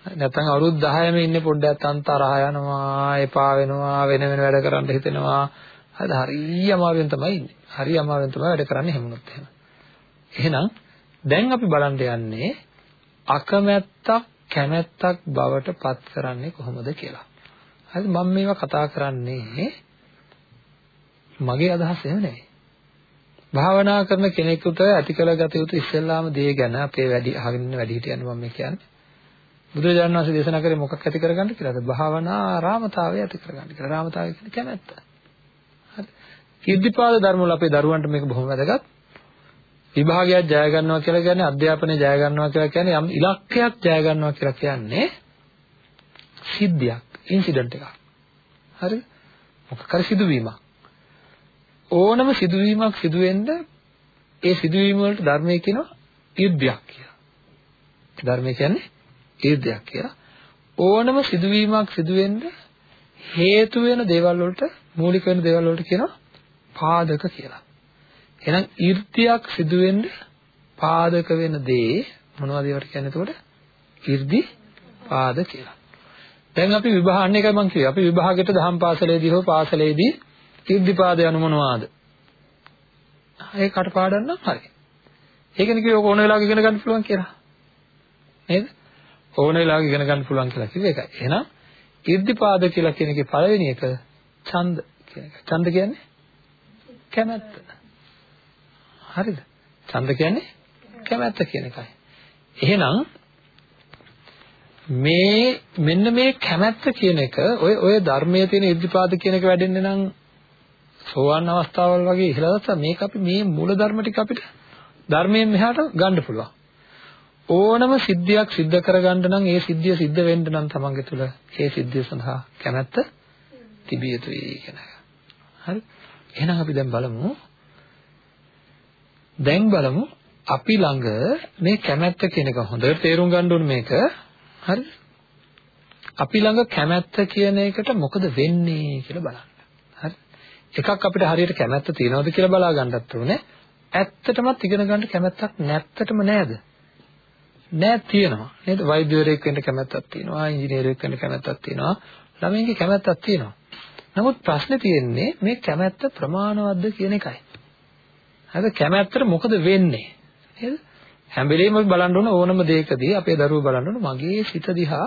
නැත්නම් අවුරුදු 10ම ඉන්නේ පොඩ්ඩක් අන්තරහ යනවා, එපා වෙනවා, වෙන වෙන වැඩ කරන්න හිතෙනවා. හරිද? හරි අමාරුවෙන් තමයි ඉන්නේ. හරි අමාරුවෙන් තමයි වැඩ කරන්නේ හැමෝත් එහෙම. එහෙනම් දැන් අපි බලන්න යන්නේ අකමැත්තක් කැමැත්තක් බවට පත් කරන්නේ කොහොමද කියලා. හරිද? මම මේවා කතා කරන්නේ මගේ අදහස එහෙම නෙවෙයි. භාවනා කරන කෙනෙකුට ඇති කළගත යුතු ඉස්සෙල්ලාම දේ ගැන අපේ වැඩි අහගෙන ඉන්න වැඩි හිටියන් මම මේ කියන්නේ. බුදුරජාණන් වහන්සේ දේශනා කරේ මොකක් ඇති කරගන්න කියලාද? භාවනා රාමතාවය ඇති කරගන්න කියලා. රාමතාවය කියන්නේ කැමැත්ත. හරි. ඉද්ධිපාද ධර්ම වල අපේ දරුවන්ට මේක බොහොම වැදගත්. විභාගයක් ජය ගන්නවා කියලා කියන්නේ අධ්‍යාපනය ජය ගන්නවා කියලා කියන්නේ යම් ඉලක්කයක් ජය ගන්නවා කියලා කියන්නේ සිද්ධියක්, ඉන්සිඩන්ට් එකක්. හරි? මොකක් හරි සිදුවීමක්. ඕනම සිදුවීමක් සිදුවෙන්න ඒ සිදුවීම වලට ධර්මය කියනවා යුද්ධයක් කියලා. ධර්මය කියන්නේ යුද්ධයක් කියලා. ඕනම සිදුවීමක් සිදුවෙන්න හේතු වෙන දේවල් වලට මූලික වෙන දේවල් වලට කියනවා පාදක කියලා. එහෙනම් ඊර්තියක් සිදුවෙන්න පාදක වෙන දේ මොනවද ඒවට කියන්නේ එතකොට? ඊර්දි පාද කියලා. දැන් අපි විභාග අන්න එකයි මම කිව්වේ. අපි විභාගයට දහම් පාසලේදී හෝ පාසලේදී ඉර්ධිපාද යනු මොනවාද? ඒ කටපාඩම් නම් හරි. ඒකනේ කිව්ව ඕන වෙලාවක ඉගෙන ගන්න පුළුවන් කියලා. නේද? ඕන වෙලාවක ඉගෙන ගන්න පුළුවන් කියලා කිව්ව එකයි. එහෙනම් ඉර්ධිපාද කියලා කියන එකේ පළවෙනි එක ඡන්ද කියන එක. ඡන්ද කියන්නේ කැමැත්ත. හරිද? ඡන්ද කියන්නේ කැමැත්ත කියන එකයි. එහෙනම් මේ මෙන්න මේ කැමැත්ත කියන එක ඔය ඔය ධර්මයේ තියෙන ඉර්ධිපාද කියන එක වැඩෙන්නේ නම් සෝවාන් අවස්ථාවල් වගේ ඉහළට මේක අපි මේ මූල ධර්ම ටික අපිට ධර්මයෙන් මෙහාට ගන්න පුළුවන්. ඕනම සිද්ධියක් සිද්ධ කරගන්න නම් ඒ සිද්ධිය සිද්ධ වෙන්න නම් තමන්ගේ තුල ඒ සිද්ධිය සඳහා කැමැත්ත තිබිය යුතුයි කියන එක. හරි? එහෙනම් අපි දැන් බලමු. දැන් බලමු අපි ළඟ මේ කැමැත්ත කියන එක හොඳට තේරුම් ගන්න ඕනේ මේක. හරි? අපි ළඟ කැමැත්ත කියන එකට මොකද වෙන්නේ කියලා බලන්න. හරි? එකක් අපිට හරියට කැමැත්ත තියනවද කියලා බලා ගන්නත් ඕනේ. ඇත්තටමත් ඉගෙන ගන්න කැමැත්තක් නැත්තටම නෑද? නෑ තියෙනවා. නේද? වෛද්‍යවරයෙක් වෙන්න කැමැත්තක් තියෙනවා, ඉංජිනේරුවෙක් වෙන්න කැමැත්තක් තියෙනවා, ළමයින්ගේ කැමැත්තක් තියෙනවා. නමුත් ප්‍රශ්නේ තියෙන්නේ මේ කැමැත්ත ප්‍රමාණවත්ද කියන එකයි. හරිද? කැමැත්තට මොකද වෙන්නේ? නේද? හැම වෙලෙම අපි බලන්න ඕන ඕනම දෙයකදී අපේ දරුවෝ බලන්න ඕන මගේ සිත දිහා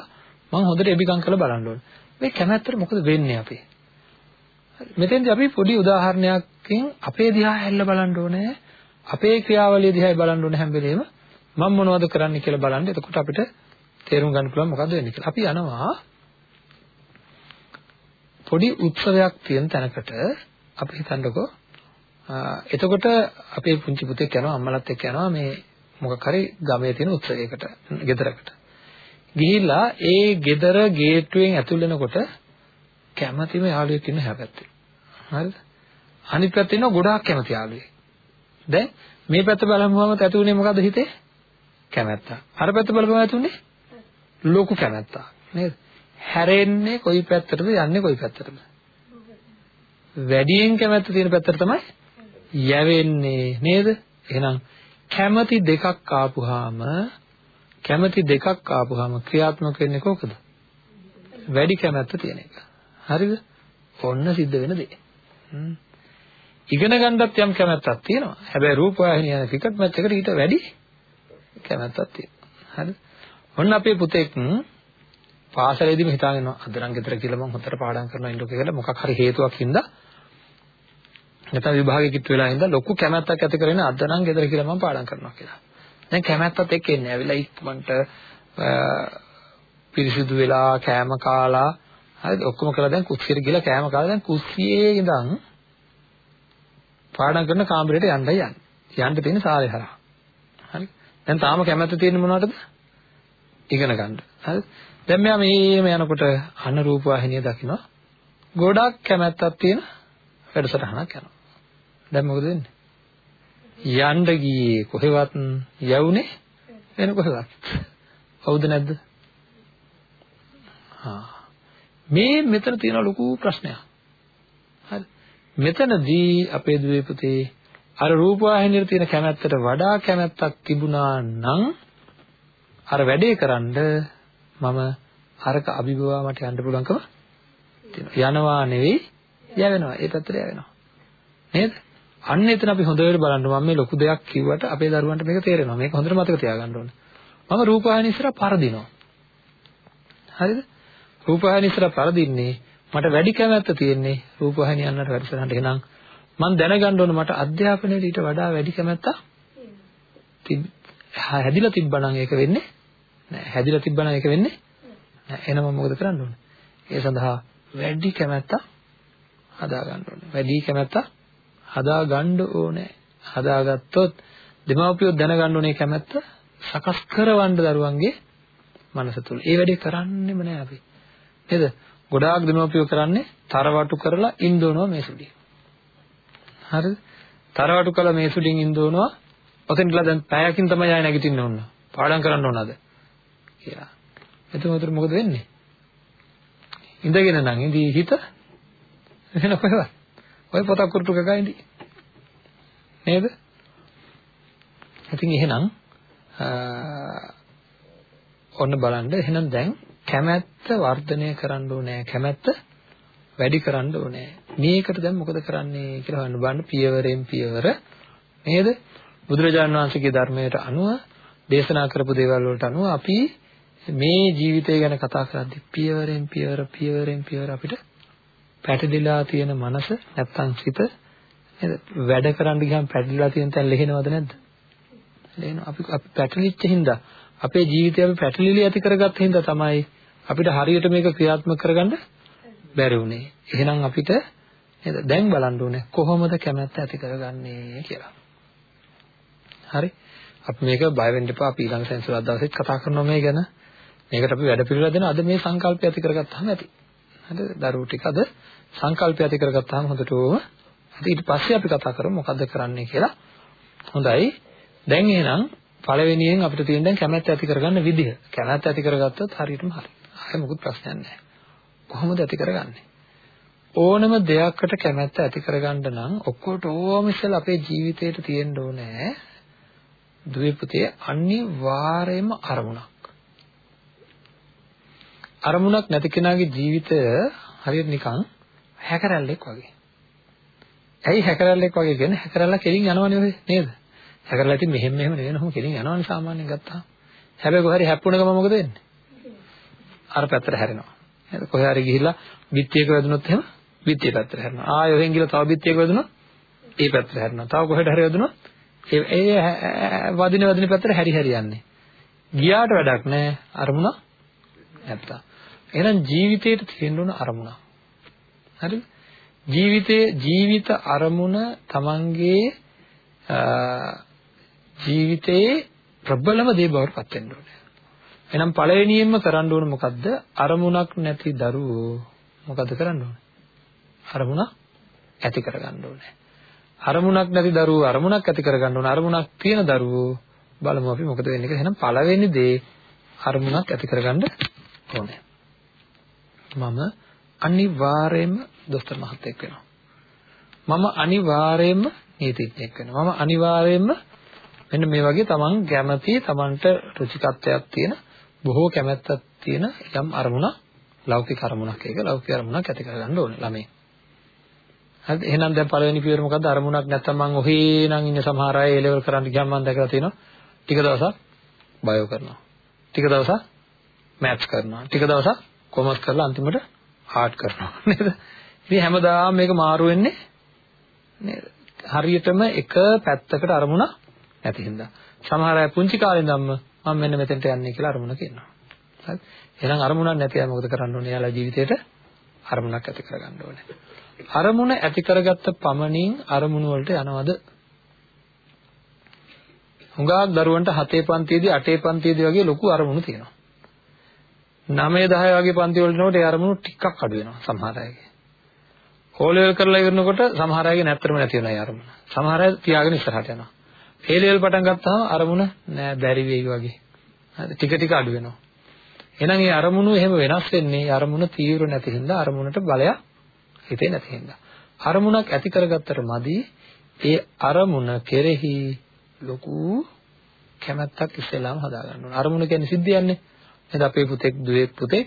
මම හොඳට එබිකම් කරලා බලන්න ඕන. මේ කැමැත්තට මොකද වෙන්නේ අපේ? මෙතෙන්දී අපි පොඩි උදාහරණයකින් අපේ දිහා හැල්ල බලන්න ඕනේ. අපේ ක්‍රියාවලිය දිහායි බලන්න ඕනේ හැම වෙලෙම. මම මොනවද කරන්න කියලා බලන්න. එතකොට අපිට තේරුම් ගන්න පුළුවන් මොකද්ද වෙන්නේ කියලා. අපි යනවා පොඩි උත්සවයක් තියෙන තැනකට අපි හිතන්නකෝ එතකොට අපේ පුංචි පුතෙක් යනවා අම්මලත් එක්ක යනවා මේ මොකක් හරි ගමේ තියෙන උත්සවයකට ගෙදරකට. ගිහිල්ලා ඒ ගෙදර ගේට්ටුවෙන් ඇතුල් වෙනකොට කැමැතිම යාළුවෙක් ඉන්න හැපැත්තේ. හරිද? අනිත් පැත්තේ ඉන්න ගොඩාක් කැමති යාළුවෙක්. දැන් මේ පැත්ත බලමුවම ඇති උනේ මොකද්ද හිතේ? කැමැත්ත. අර පැත්ත බලපුවම ඇති උනේ ලොකු කැමැත්තක්. නේද? හැරෙන්නේ කොයි පැත්තටද යන්නේ කොයි පැත්තටද? වැඩියෙන් කැමැත්ත තියෙන පැත්තට තමයි යැවෙන්නේ නේද? එහෙනම් කැමැති දෙකක් ආපුහාම කැමැති දෙකක් ආපුහාම ක්‍රියාත්මක වෙන්නේ කොහොමද? වැඩි කැමැත්ත තියෙන එක. හරිද? ඔන්න සිද්ධ වෙන දේ. ඉගෙන ගන්නත් යම් කැමැත්තක් තියෙනවා. හැබැයි රූපවාහිනිය යන ක්‍රිකට් මැච් එකට ඊට වැඩි කැමැත්තක් තියෙනවා. හරිද? ඔන්න අපේ පුතෙක් පාසලේදීම හිතාගෙන ඉන්නවා අද නම් ගෙදර කියලා මම හොඳට පාඩම් කරනවා ඉන්නකෝ කියලා මොකක් හරි හේතුවක් හින්දා නැත්නම් විභාගෙ කිට්ටු වෙලා හින්දා ලොකු කැමැත්තක් ඇති කරගෙන අද නම් ගෙදර කියලා මම පාඩම් කරනවා කියලා. දැන් කැමැත්තත් එක්ක එන්නේ ඇවිල්ලා ඉක්මනට පිරිසිදු වෙලා කෑම කාලා හරිද ඔක්කොම කළා දැන් කුස්සියට ගිහලා කෑම කාලා දැන් කුස්සියේ ඉඳන් පාඩම් කරන කාමරයට යන්නයි යන්නේ. යන්න තියෙන සාලේ හරහා. හරි. දැන් තාම කැමැත්ත තියෙන්නේ මොනවටද? ඉගෙන ගන්න. හරි. දැන් මෙයා මේම යනකොට අන්න රූප වාහිනිය දකිනවා. ගොඩක් කැමැත්තක් තියෙන වැඩසටහනක් යනවා. දැන් මොකද වෙන්නේ? යන්න ගියේ කොහෙවත් යවුනේ වෙන කොහෙවත්. හවුද නැද්ද? හා මේ මෙතන තියෙන ලොකු ප්‍රශ්නයක්. හරි. මෙතනදී අපේ දුවේ පුතේ අර රූපවාහිනියට තියෙන කැමැත්තට වඩා කැමැත්තක් තිබුණා නම් අර වැඩේ කරන්න මම අරක අභිභවා මට යන්න පුළුවන්කම තියෙනවා. යනවා නෙවෙයි යවෙනවා. ඒ පැත්තට යවෙනවා. නේද? අන්න එතන අපි හොඳට බලන්න මම මේ ලොකු දෙයක් කිව්වට අපේ දරුවන්ට මේක තේරෙනවා. මේක හොඳට මතක තියාගන්න ඕනේ. මම රූපවාහිනිය ඉස්සර පරදිනවා. හරිද? රූපවාහිනිය ඉස්සර පරදින්නේ මට වැඩි කැමැත්ත තියෙන්නේ රූපවාහිනිය යන්නට වැඩසටහනට. එහෙනම් මම දැනගන්න ඕනේ මට අධ්‍යාපනයේ ඊට වඩා වැඩි කැමැත්තක් හැදිලා තිබ්බනම් ඒක වෙන්නේ නෑ. හැදිලා තිබ්බනම් ඒක වෙන්නේ නෑ. එහෙනම් මම මොකද කරන්න ඕනේ? ඒ සඳහා වැඩි කැමැත්තක් හදා ගන්න ඕනේ. වැඩි කැමැත්තක් හදා ගන්න ඕනේ. හදාගත්තොත් දෙමාපියෝ දැනගන්න ඕනේ කැමැත්ත සකස් කරවන්න දරුවන්ගේ මනස තුල. ඒ වැඩේ කරන්නෙම නෑ අපි. නේද? ගොඩාක් දෙමාපියෝ කරන්නේ තරවටු කරලා ඉන්දෝනවා මේ සුඩිය. හරිද? තරවටු කළා මේ සුඩින් ඉන්දෝනවා. ඔතෙන්ලා දැන් පැයකින් තමයි ආය නැගිටින්න ඕන. පාඩම් කරන්න ඕනද? කියලා. එතකොට මොකද වෙන්නේ? ඉඳගෙන නම් ඉඳී හිත වෙන කොහෙවත්. ඔය පොතක් කුරුටු ගගා ඉඳී. නේද? ඉතින් එහෙනම් ඔන්න බලන්න එහෙනම් දැන් කැමැත්ත වර්ධනය කරන්න ඕනේ කැමැත්ත වැඩි කරන්න ඕනේ මේකට දැන් මොකද කරන්නේ කියලා හොයන්න බලන්න පියවරෙන් පියවර නේද? බුදුරජාණන් වහන්සේගේ ධර්මයට අනුව දේශනා කරපු දේවල් වලට අනුව අපි මේ ජීවිතය ගැන කතා කරද්දී පියවරෙන් පියවර පියවරෙන් පියවර අපිට පැටලිලා තියෙන මනස නැත්තම් සිත නේද වැඩ කරන්න ගියාම පැටලිලා තියෙන තැන් ලෙහෙනවද නැද්ද? ලෙහෙනවා. අපි අපි පැටලිච්ච හින්දා අපේ ජීවිතය අපි පැටලිලි ඇති කරගත්ත හින්දා තමයි අපිට හරියට මේක ක්‍රියාත්මක කරගන්න බැරි වුණේ. එහෙනම් අපිට නේද දැන් බලන්න ඕනේ කොහොමද කැමැත්ත ඇති කරගන්නේ කියලා. හරි. අපි මේක බය වෙන්න එපා. අපි ඊළඟ සෙන්සුරාදා දවසෙත් කතා කරනවා මේ ගැන. මේකට අපි වැඩ පිළිවෙල දෙන අද මේ සංකල්පය ඇති කරගත්තාම ඇති. හරිද? දරුවෝ ටික අද සංකල්පය ඇති කරගත්තාම හොඳටම ඊට පස්සේ අපි කතා කරමු මොකද්ද කරන්නේ කියලා. හොඳයි. දැන් එහෙනම් පළවෙනියෙන් අපිට තියෙන දැන් කැමැත්ත ඇති කරගන්න විදිහ. කැමැත්ත ඇති කරගත්තොත් හරියටම හරි. ආයෙ මොකුත් ප්‍රශ්නයක් නැහැ. කොහොමද ඇති කරගන්නේ? ඕනම දෙයකට කැමැත්ත ඇති කරගන්න නම් ඔක්කොටම ඉස්සෙල්ලා අපේ ජීවිතේට තියෙන්න ඕනේ දුවේ පුතේ අනිවාර්යයෙන්ම අරමුණක්. අරමුණක් නැති කෙනාගේ ජීවිතය හරියට නිකන් හැකරැල්ලෙක් වගේ. ඇයි හැකරැල්ලෙක් වගේ කියන්නේ හැකරැල්ල කෙලින් යනවනේ ඔය නේද? හැකරැල්ල ඉතින් මෙහෙම මෙහෙම නෙවෙනවම කෙලින් යනවනේ සාමාන්‍යයෙන් ගත්තාම. හැබැයි කොහරි හැප්පුණ ගම මොකද වෙන්නේ? අර පැත්තට හැරෙනවා. නේද? කොහේ හරි ගිහිල්ලා බිත්තියක වැදුනොත් එහෙම බිත්තිය පැත්තට හැරෙනවා. ආයෙ ඔහෙන් ගිහලා තව බිත්තියක වැදුනොත් ඒ පැත්තට හැරෙනවා. තව කොහෙට හරි වැදුනොත් ඒ ඒ වදින වදින පැත්තට හැරි හැරි යන්නේ. ගියාට වැඩක් නැහැ අරමුණ නැත්තා. එහෙනම් ජීවිතේට තියෙන්න ඕන අරමුණ. හරිද? ජීවිතයේ ජීවිත අරමුණ තමන්ගේ ජීවිතයේ ප්‍රබලම දේ බවට පත් වෙන්න ඕනේ. එහෙනම් පළවෙනියෙන්ම කරන්න ඕන මොකද්ද? අරමුණක් නැති දරුවෝ මොකද කරන්න ඕනේ? අරමුණ ඇති කරගන්න ඕනේ. අරමුණක් නැති දරුවෝ අරමුණක් ඇති කරගන්න ඕනේ. අරමුණක් තියෙන දරුවෝ බලමු අපි මොකද වෙන්නේ කියලා. එහෙනම් පළවෙනි දේ අරමුණක් ඇති කරගන්න ඕනේ. මම අනිවාර්යයෙන්ම දොස්තර මහත්තයෙක් වෙනවා. මම අනිවාර්යයෙන්ම නීතිඥයෙක් වෙනවා. මම අනිවාර්යයෙන්ම මෙන්න මේ වගේ තමන් කැමති තමන්ට රුචිකත්වයක් තියෙන බොහෝ කැමැත්තක් තියෙන යම් අරමුණක් ලෞකික අරමුණක් ඒක ලෞකික අරමුණක් ඇති කරගන්න ඕනේ ළමයි. හරිද? එහෙනම් දැන් පළවෙනි පියවර මොකද්ද? අරමුණක් නැත්තම් මං ඔහේ නම් ඉන්න සමහර අය ඒ ලෙවල් කරන්න ගියාම මම දැකලා තියෙනවා. ටික දවසක් බයෝ කරනවා. ටික දවසක් මැත්ස් කරනවා. ටික දවසක් කොමර්ස් කරලා අන්තිමට ආර්ට් කරනවා. නේද? ඉතින් හැමදාම මේක මාරු වෙන්නේ නේද? හරියටම එක පැත්තකට අරමුණ නැති හින්දා. සමහර අය පුංචි කාලේ ඉඳන්ම මම මෙන්න මෙතෙන්ට යන්නේ කියලා අරමුණ කියනවා. හරි? එහෙනම් අරමුණක් නැති අය මොකද කරන්න ඕනේ? එයාලා ජීවිතේට අරමුණක් ඇති කරගන්න ඕනේ. අරමුණ ඇති කරගත්ත පමණින් අරමුණු වලට යනවද? හුඟක් දරුවන්ට 7 පන්තියේදී 8 පන්තියේදී වගේ ලොකු අරමුණු තියෙනවා. 9 10 වගේ පන්ති වලට යනකොට ඒ අරමුණු ටිකක් අඩු වෙනවා සමහර අයගේ. ඕ ලෙවල් කරලා ඉවරනකොට සමහර අයගේ නැත්තරම නැති වෙනවා ඒ අරමුණ. සමහර අය තියාගෙන ඉස්සරහට යනවා. ඒ ලෙවල් පටන් ගත්තාම අරමුණ නෑ බැරි වෙයි වගේ. හරි ටික ටික අඩු වෙනවා. එහෙනම් මේ අරමුණු එහෙම වෙනස් වෙන්නේ අරමුණ තීව්‍ර නැති හින්දා අරමුණට බලයක් හිතේ නැති හින්දා. අරමුණක් ඇති කරගත්තට මදි ඒ අරමුණ කෙරෙහි ලොකු කැමැත්තක් ඉස්සෙල්ලාම හදා ගන්න ඕන. අරමුණ කියන්නේ සිද්ධියන්නේ. නේද අපේ පුතෙක් දුවේක් පුතෙක්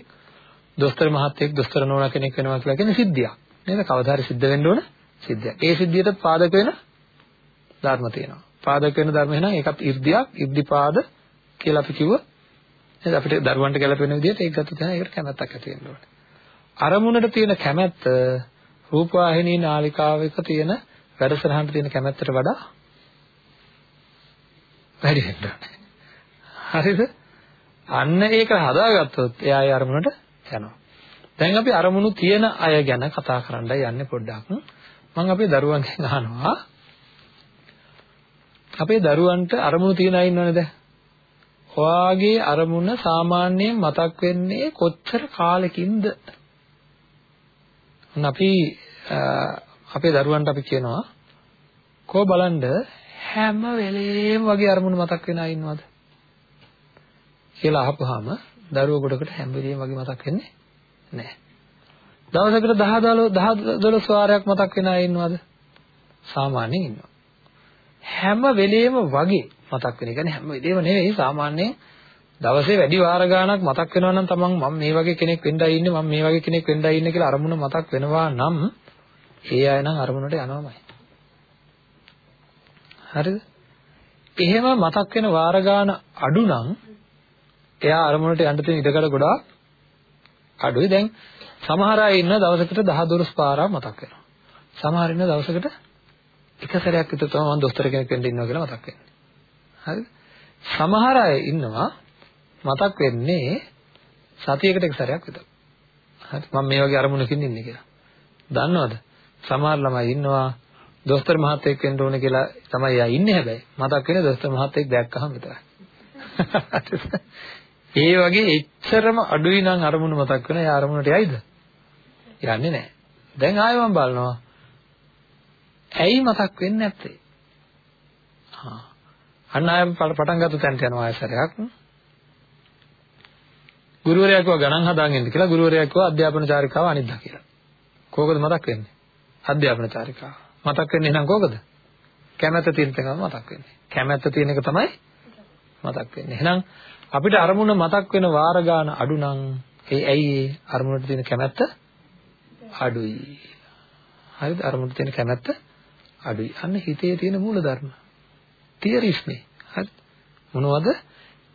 දොස්තර මහත්තයෙක් දොස්තර නෝනා කෙනෙක් වෙනවා කියලා කියන සිද්ධියක්. නේද? කවදා හරි සිද්ධ වෙන්න ඕන සිද්ධියක්. ඒ සිද්ධියට පාදක වෙන ධර්ම තියෙනවා. පාදක වෙන ධර්ම එහෙනම් ඒකත් ඉර්ධියක් ඉර්ධිපාද කියලා අපි කිව්වා නේද? අපිට දරුවන්ට ගැලපෙන විදිහට ඒක ගත්තොත් එහෙනම් ඒකට කැමැත්තක් ඇති වෙන්න ඕනේ. අරමුණට තියෙන කැමැත්ත රූපවාහිනී නාලිකාවක තියෙන වැඩසටහනට තියෙන කැමැත්තට වඩා වැඩි වෙන්න. හරිද? අන්න ඒක හදාගත්තොත් එයා ඒ අරමුණට යනවා. දැන් අපි අරමුණු තියෙන අය ගැන කතා කරන්නයි යන්නේ පොඩ්ඩක්. මම අපේ දරුවන්ගෙන් අහනවා අපේ දරුවන්ට අරමුණු තියන අය ඉන්නවනේ දැන්. ඔයාගේ අරමුණ සාමාන්‍යයෙන් මතක් වෙන්නේ කොච්චර කාලෙකින්ද? අපි අපේ දරුවන්ට අපි කියනවා කෝ බලන්න හැම වෙලේම වගේ අරමුණු මතක් වෙන අය ඉන්නවද? කියලා අහපුවාම දරුවෝ ගොඩකට හැම වෙලේම වගේ මතක් වෙන්නේ නැහැ. දවසකට 10 12 12 වාරයක් මතක් වෙන අය ඉන්නවද? සාමාන්‍යයෙන් ඉන්නවා. හැම වෙලේම වගේ මතක් වෙන. ඒ කියන්නේ හැම වෙලේම නෙවෙයි සාමාන්‍යයෙන් දවසේ වැඩි වාර ගාණක් මතක් වෙනවා නම් තමන් මම මේ වගේ කෙනෙක් වෙන්නයි ඉන්නේ මම මේ වගේ කෙනෙක් වෙන්නයි ඉන්නේ කියලා අරමුණ මතක් වෙනවා නම් ඒ අය නම් අරමුණට යනවාමයි. හරිද? එහෙම මතක් වෙන වාර ගන්න අඩු නම් එයා අරමුණට යන්න තියෙන ඉඩකඩ ගොඩාක් අඩුයි. දැන් සමහර අය ඉන්න දවසකට 10 12 පාරක් මතක් වෙනවා. සමහර ඉන්න දවසකට එක සැරයක් විතර තමයි මම දොස්තර කෙනෙක් වෙන්න ඉන්නවා කියලා මතක් වෙන්නේ. හරිද? සමහර අය ඉන්නවා මතක් වෙන්නේ සතියකට එක සැරයක් විතර. හරි මම මේ වගේ අරමුණකින් ඉන්නේ කියලා. දන්නවද? සමහර ළමයි ඉන්නවා දොස්තර මහත්තයෙක් වෙන්න ඕනේ කියලා තමයි එයා ඉන්නේ හැබැයි මතක් වෙන්නේ දොස්තර මහත්තයෙක් දැක්කහම විතරයි. ඒ වගේ එච්චරම අඩුයි නම් අරමුණ මතක් වෙන ඒ අරමුණට යයිද? යන්නේ නැහැ. දැන් ආයෙ මම බලනවා. ඇයි මතක් වෙන්නේ නැත්තේ? හා. අන්න ආයෙ පටන් ගත්ත තැනට යනවා ආයෙසරයක්. ගුරුවරයා කිව්වා ගණන් හදාගෙන ඉන්න කියලා ගුරුවරයා කිව්වා අධ්‍යාපන චාරිකාව අනිද්දා කියලා. කෝකද මතක් වෙන්නේ? අධ්‍යාපන චාරිකාව. මතක් වෙන්නේ එහෙනම් කෝකද? කැමැත්ත තියෙන එක මතක් වෙන්නේ. කැමැත්ත තියෙන එක තමයි මතක් වෙන්නේ. එහෙනම් අපිට අරමුණ මතක් වෙන වාර ගන්න අඩු නම් ඒ ඇයි අරමුණට තියෙන කැමැත්ත අඩුයි. හරිද? අරමුණට තියෙන කැමැත්ත අඩුයි. අන්න හිතේ තියෙන මූල ධර්ම. තියරිස් නේ. හරි. මොනවද?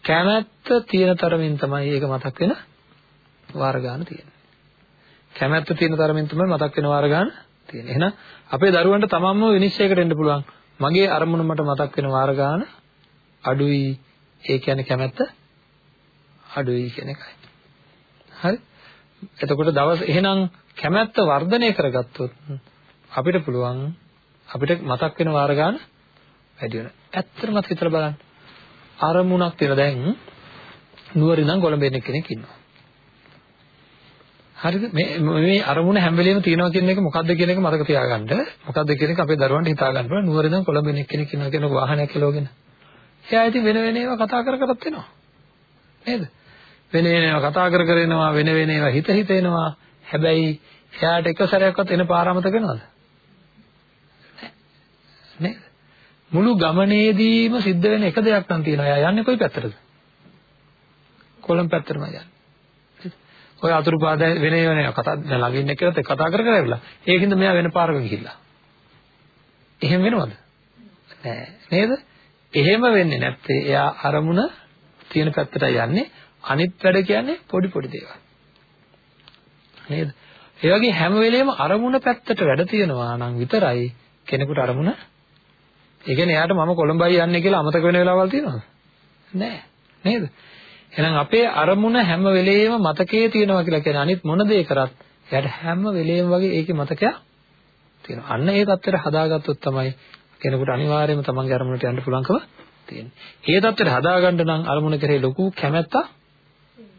කැමැත්ත තියෙන තරමින් තමයි ඒක මතක් වෙන වාර ගන්න තියෙන්නේ. කැමැත්ත තියෙන තරමින් තමයි මතක් වෙන වාර ගන්න තියෙන්නේ. එහෙනම් අපේ දරුවන්ට තමන්ම විනිශ්චයකට එන්න පුළුවන්. මගේ අරමුණ මට මතක් වෙන වාර ගන්න අඩුයි. ඒ කියන්නේ කැමැත්ත අඩුයි කියන එකයි. හරි? එතකොට දවස් එහෙනම් කැමැත්ත වර්ධනය කරගත්තොත් අපිට පුළුවන් අපිට මතක් වෙන වාර ගන්න වැඩි වෙන. ඇත්තටම හිතලා බලන්න. අරමුණක් තියෙන දැන් නුවර ඉඳන් කොළඹ එන කෙනෙක් ඉන්නවා. හරිද? මේ මේ අරමුණ හැම වෙලෙම තියෙනවා කියන එක මොකද්ද කියන එක මතක තියාගන්න. මොකද්ද කියන එක අපේ දරුවන්ට හිතා ගන්න ඕන. නුවර ඉඳන් කොළඹ එන කෙනෙක් ඉන්නවා කියන වාහනයක් කෙලවගෙන. එයා ඉතින් වෙන වෙන ඒවා කතා කර කරත් වෙනවා. නේද? වෙන වෙන ඒවා කතා කර කර එනවා වෙන වෙන ඒවා හිත හිත එනවා. හැබැයි එයාට එක සැරයක්වත් එන පාරමතක වෙනවද? නේද? මුළු ගමනේදීම සිද්ධ වෙන එක දෙයක් නම් තියෙනවා. එයා යන්නේ කොයි පැත්තටද? කොළඹ පැත්තටම යන්නේ. ඔය අතුරුපාද වෙන වෙන කතා දැන් ළඟ ඉන්න එක්කත් කතා කර කර ඉවරලා. ඒකින්ද මෙයා වෙන පාරක ගිහිල්ලා. එහෙම වෙනවද? නෑ. නේද? එහෙම වෙන්නේ නැත්තේ එයා අරමුණ තියෙන පැත්තට යන්නේ. අනිත් වැඩ කියන්නේ පොඩි පොඩි දේවල්. නේද? ඒ වගේ හැම වෙලෙම අරමුණ පැත්තට වැඩ තියනවා නම් විතරයි කෙනෙකුට අරමුණ ඒ කියන්නේ එයාට මම කොළඹයි යන්නේ කියලා අමතක වෙන වෙලාවල් තියෙනවද? නෑ. නේද? එහෙනම් අපේ අරමුණ හැම වෙලෙම මතකයේ තියෙනවා කියලා කියන්නේ අනිත් මොන දේ කරත් එයාට හැම වෙලෙම වගේ ඒකේ මතකයක් තියෙනවා. අන්න ඒ தත්තර හදාගත්තොත් තමයි කෙනෙකුට අනිවාර්යයෙන්ම තමන්ගේ අරමුණට යන්න පුළුවන්කම තියෙන්නේ. ඒ தත්තර හදාගන්න නම් අරමුණ කරේ ලොකු කැමැත්තක්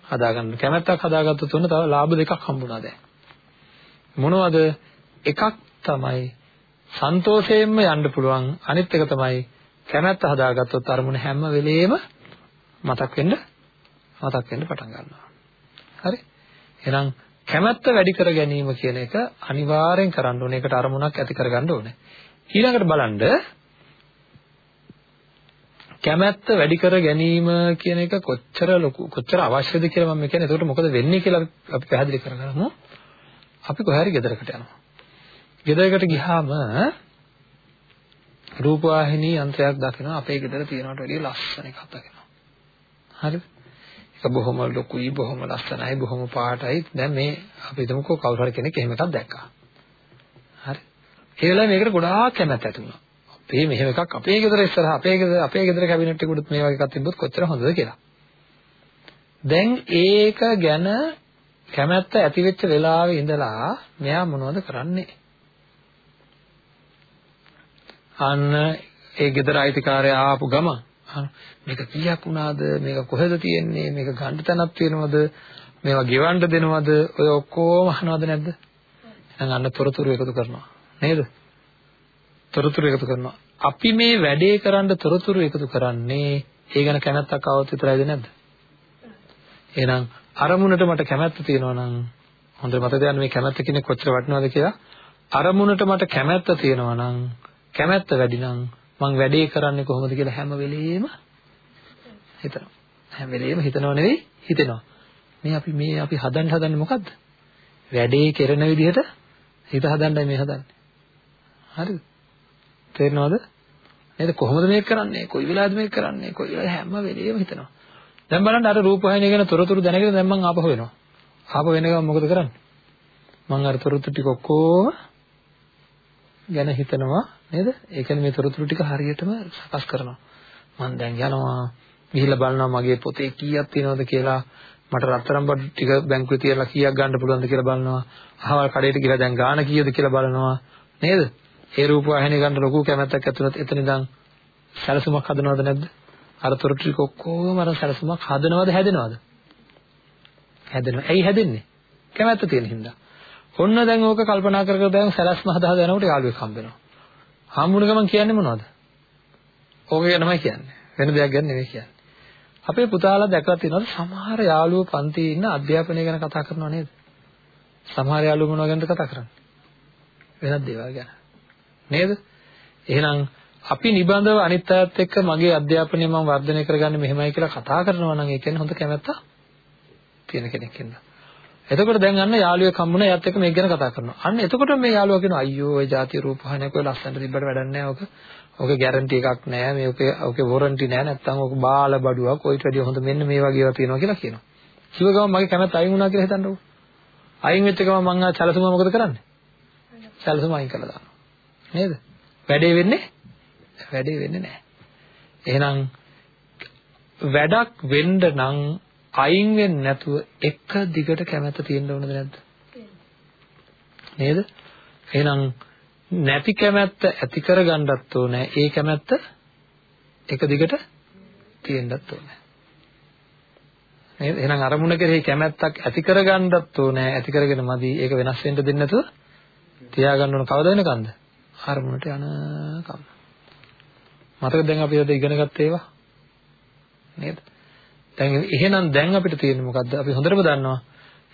හදාගන්න. කැමැත්තක් හදාගත්තොත් උන තව ලාභ දෙකක් හම්බුණා දැන්. මොනවද? එකක් තමයි සන්තෝෂයෙන්ම යන්න පුළුවන්. අනිත් එක තමයි කැමැත්ත හදාගත්තොත් අරමුණ හැම වෙලෙම මතක් වෙන්න මතක් වෙන්න පටන් ගන්නවා. හරි? එහෙනම් කැමැත්ත වැඩි කර ගැනීම කියන එක අනිවාර්යෙන් කරන්න ඕනේ. ඒකට අරමුණක් ඇති කරගන්න ඕනේ. ඊළඟට බලන්න කැමැත්ත වැඩි කර ගැනීම කියන එක කොච්චර ලොකු කොච්චර අවශ්‍යද කියලා මම කියන්නේ. ඒකට මොකද වෙන්නේ කියලා අපි පැහැදිලි කරගමු. අපි කොහේ හරි ගෙදරකට යනවා. ගෙදරකට ගියාම රූපවාහිනී යන්ත්‍රයක් දකිනවා අපේ ගෙදර තියෙනවට වැඩිය ලස්සන එකක් දකිනවා. හරිද? ඒක බොහොම ලොකුයි බොහොම ලස්සනයි බොහොම පාටයි. දැන් මේ අපි හිතමුකෝ කවුරු හරි කෙනෙක් එහෙම එකක් දැක්කා. හරි. ඒ වෙලාවේ මේකට ගොඩාක් කැමැත්ත ඇති වුණා. අපේ මෙහෙම එකක් අපේ ගෙදර ඉස්සරහ අපේ ගෙදර අපේ ගෙදර කැබිනට් එකකුත් මේ වගේ එකක් තිබ්බොත් කොච්චර හොඳද කියලා. දැන් ඒක ගැන කැමැත්ත ඇති වෙච්ච වෙලාවේ ඉඳලා මෙයා මොනවද කරන්නේ? අන්න ඒ ගෙදර අයිතිකාරයා ආපු ගම මේක කීයක් වුණාද? මේක කොහෙද තියෙන්නේ? මේක ගන්න තැනක් තියෙනවද? මේවා ගෙවන්න දෙනවද? ඔය ඔක්කොම අහනවද නැද්ද? එහෙනම් අන්න තොරතුරු එකතු කරනවා. නේද? තොරතුරු එකතු කරනවා අපි මේ වැඩේ කරන්න තොරතුරු එකතු කරන්නේ ඒ ගැන කැමැත්තක් આવොත් විතරයිද නැද්ද එහෙනම් අරමුණට මට කැමැත්ත තියෙනවා නම් හොඳට මතක තියාගන්න මේ කැමැත්ත කියන්නේ කොච්චර වටිනවද කියලා අරමුණට මට කැමැත්ත තියෙනවා නම් කැමැත්ත වැඩි නම් මං වැඩේ කරන්නේ කොහොමද කියලා හැම වෙලෙම හිතනවා. හැම වෙලෙම හිතනව නෙවෙයි හිතෙනවා. මේ අපි මේ අපි හදන්න හදන්නේ මොකද්ද? වැඩේ කරන විදිහට හිත හදන්නයි මේ හදන්නේ. හරිද? තේරෙනවද? නේද? කොහොමද මේක කරන්නේ? කොයි වෙලාවද මේක කරන්නේ? කොයි වෙලාවද හැම වෙලේම හිතනවා. දැන් බලන්න අර රූපවාහිනිය ගැන තොරතුරු දැනගෙන දැන් මම ආපහු වෙනවා ආපහු වෙන ගමන් මොකද කරන්නේ? මම අර තොරතුරු ටික ඔක්කොම ගැන හිතනවා නේද? ඒ කියන්නේ මේ තොරතුරු ටික හරියටම සකස් කරනවා. මම දැන් යනවා ගිහිල්ලා බලනවා මගේ පොතේ කීයක් තියෙනවද කියලා. මට රත්තරන් බඩු ටික බැංකුවේ තියලා කීයක් ගන්න පුළුවන්ද කියලා බලනවා. අහවල් කඩේට ගිහලා දැන් ගාණ කීයද කියලා බලනවා. නේද? ඒ රූප වාහිනිය ගන්න ලොකු කැමැත්තක් ඇතුළත එතන ඉඳන් සැලසුමක් හදනවද නැද්ද? අර තොරතුරු ටික ඔක්කොම අර සැලසුමක් හදනවද හැදෙනවද? හැදෙනවා. ඇයි හැදෙන්නේ? කැමැත්ත තියෙන හින්දා. ඔන්න දැන් ඕක කල්පනා කර කර දැන් සැලැස්ම හදා හදා යනකොට යාළුවෙක් හම්බ වෙනවා. හම්බුන ගමන් කියන්නේ මොනවද? ඕක ගැනමයි කියන්නේ. වෙන දෙයක් ගැන නෙවෙයි කියන්නේ. අපේ පුතාලා දැකලා තියෙනවද සමහර යාළුවෝ පන්තියේ ඉන්න අධ්‍යාපනය ගැන කතා කරනව නේද? සමහර යාළුවෝ මොනවා ගැනද කතා කරන්නේ? වෙනත් දේවල් ගැන. නේද? එහෙනම් අපි නිබඳව අනිත් අයත් එක්ක මගේ අධ්‍යාපනය මම වර්ධනය කරගන්නේ මෙහෙමයි කියලා කතා කරනවා නම් ඒ කියන්නේ හොඳ කැමැත්ත තියෙන කෙනෙක් ඉන්නවා. එතකොට දැන් අන්න යාළුවෙක් හම්බුණා එයාත් එක්ක මේක ගැන කතා කරනවා. අන්න එතකොට මේ යාළුවා කියනවා අයියෝ ඔය ಜಾති රූපහානයක් ඔය ලස්සනට තිබ්බට වැඩක් නැහැ ඔක. ඔක ගැරන්ටි එකක් නැහැ. මේ ඔකේ ඔකේ වොරන්ටි නැහැ. නැත්තම් ඔක බාල බඩුවක්. ඔයිට වැඩිය හොඳ මෙන්න මේ වගේ ඒවා තියෙනවා කියලා කියනවා. කිව්ව ගමන් මගේ කැමැත්ත අයින් වුණා කියලා හිතන්නකෝ. අයින් වෙච්ච ගමන් මං ආ සැලසුම මොකද කරන්නේ? සැලසුම අයින් කළා දානවා. නේද? වැඩේ වෙන්නේ වැඩේ වෙන්නේ නැහැ. එහෙනම් වැඩක් වෙන්න නම් අයින් වෙන්නේ නැතුව එක දිගට කැමැත්ත තියෙන්න ඕනද නැද්ද? නේද? එහෙනම් නැති කැමැත්ත ඇති කරගන්නත් ඕනේ. ඒ කැමැත්ත එක දිගට තියෙන්නත් ඕනේ. නේද? එහෙනම් අරමුණ කෙරෙහි කැමැත්තක් ඇති කරගන්නත් ඕනේ. ඇති කරගෙන මදි. ඒක වෙනස් වෙන්න දෙන්නේ නැතුව තියාගන්න ඕන කවද වෙනකන්ද? අරමුණට යනකම්. මතකද දැන් අපි අද ඉගෙන ගත්ත ඒවා? නේද? දැන් එහෙනම් දැන් අපිට තියෙන්නේ මොකද්ද? අපි හොඳටම දන්නවා.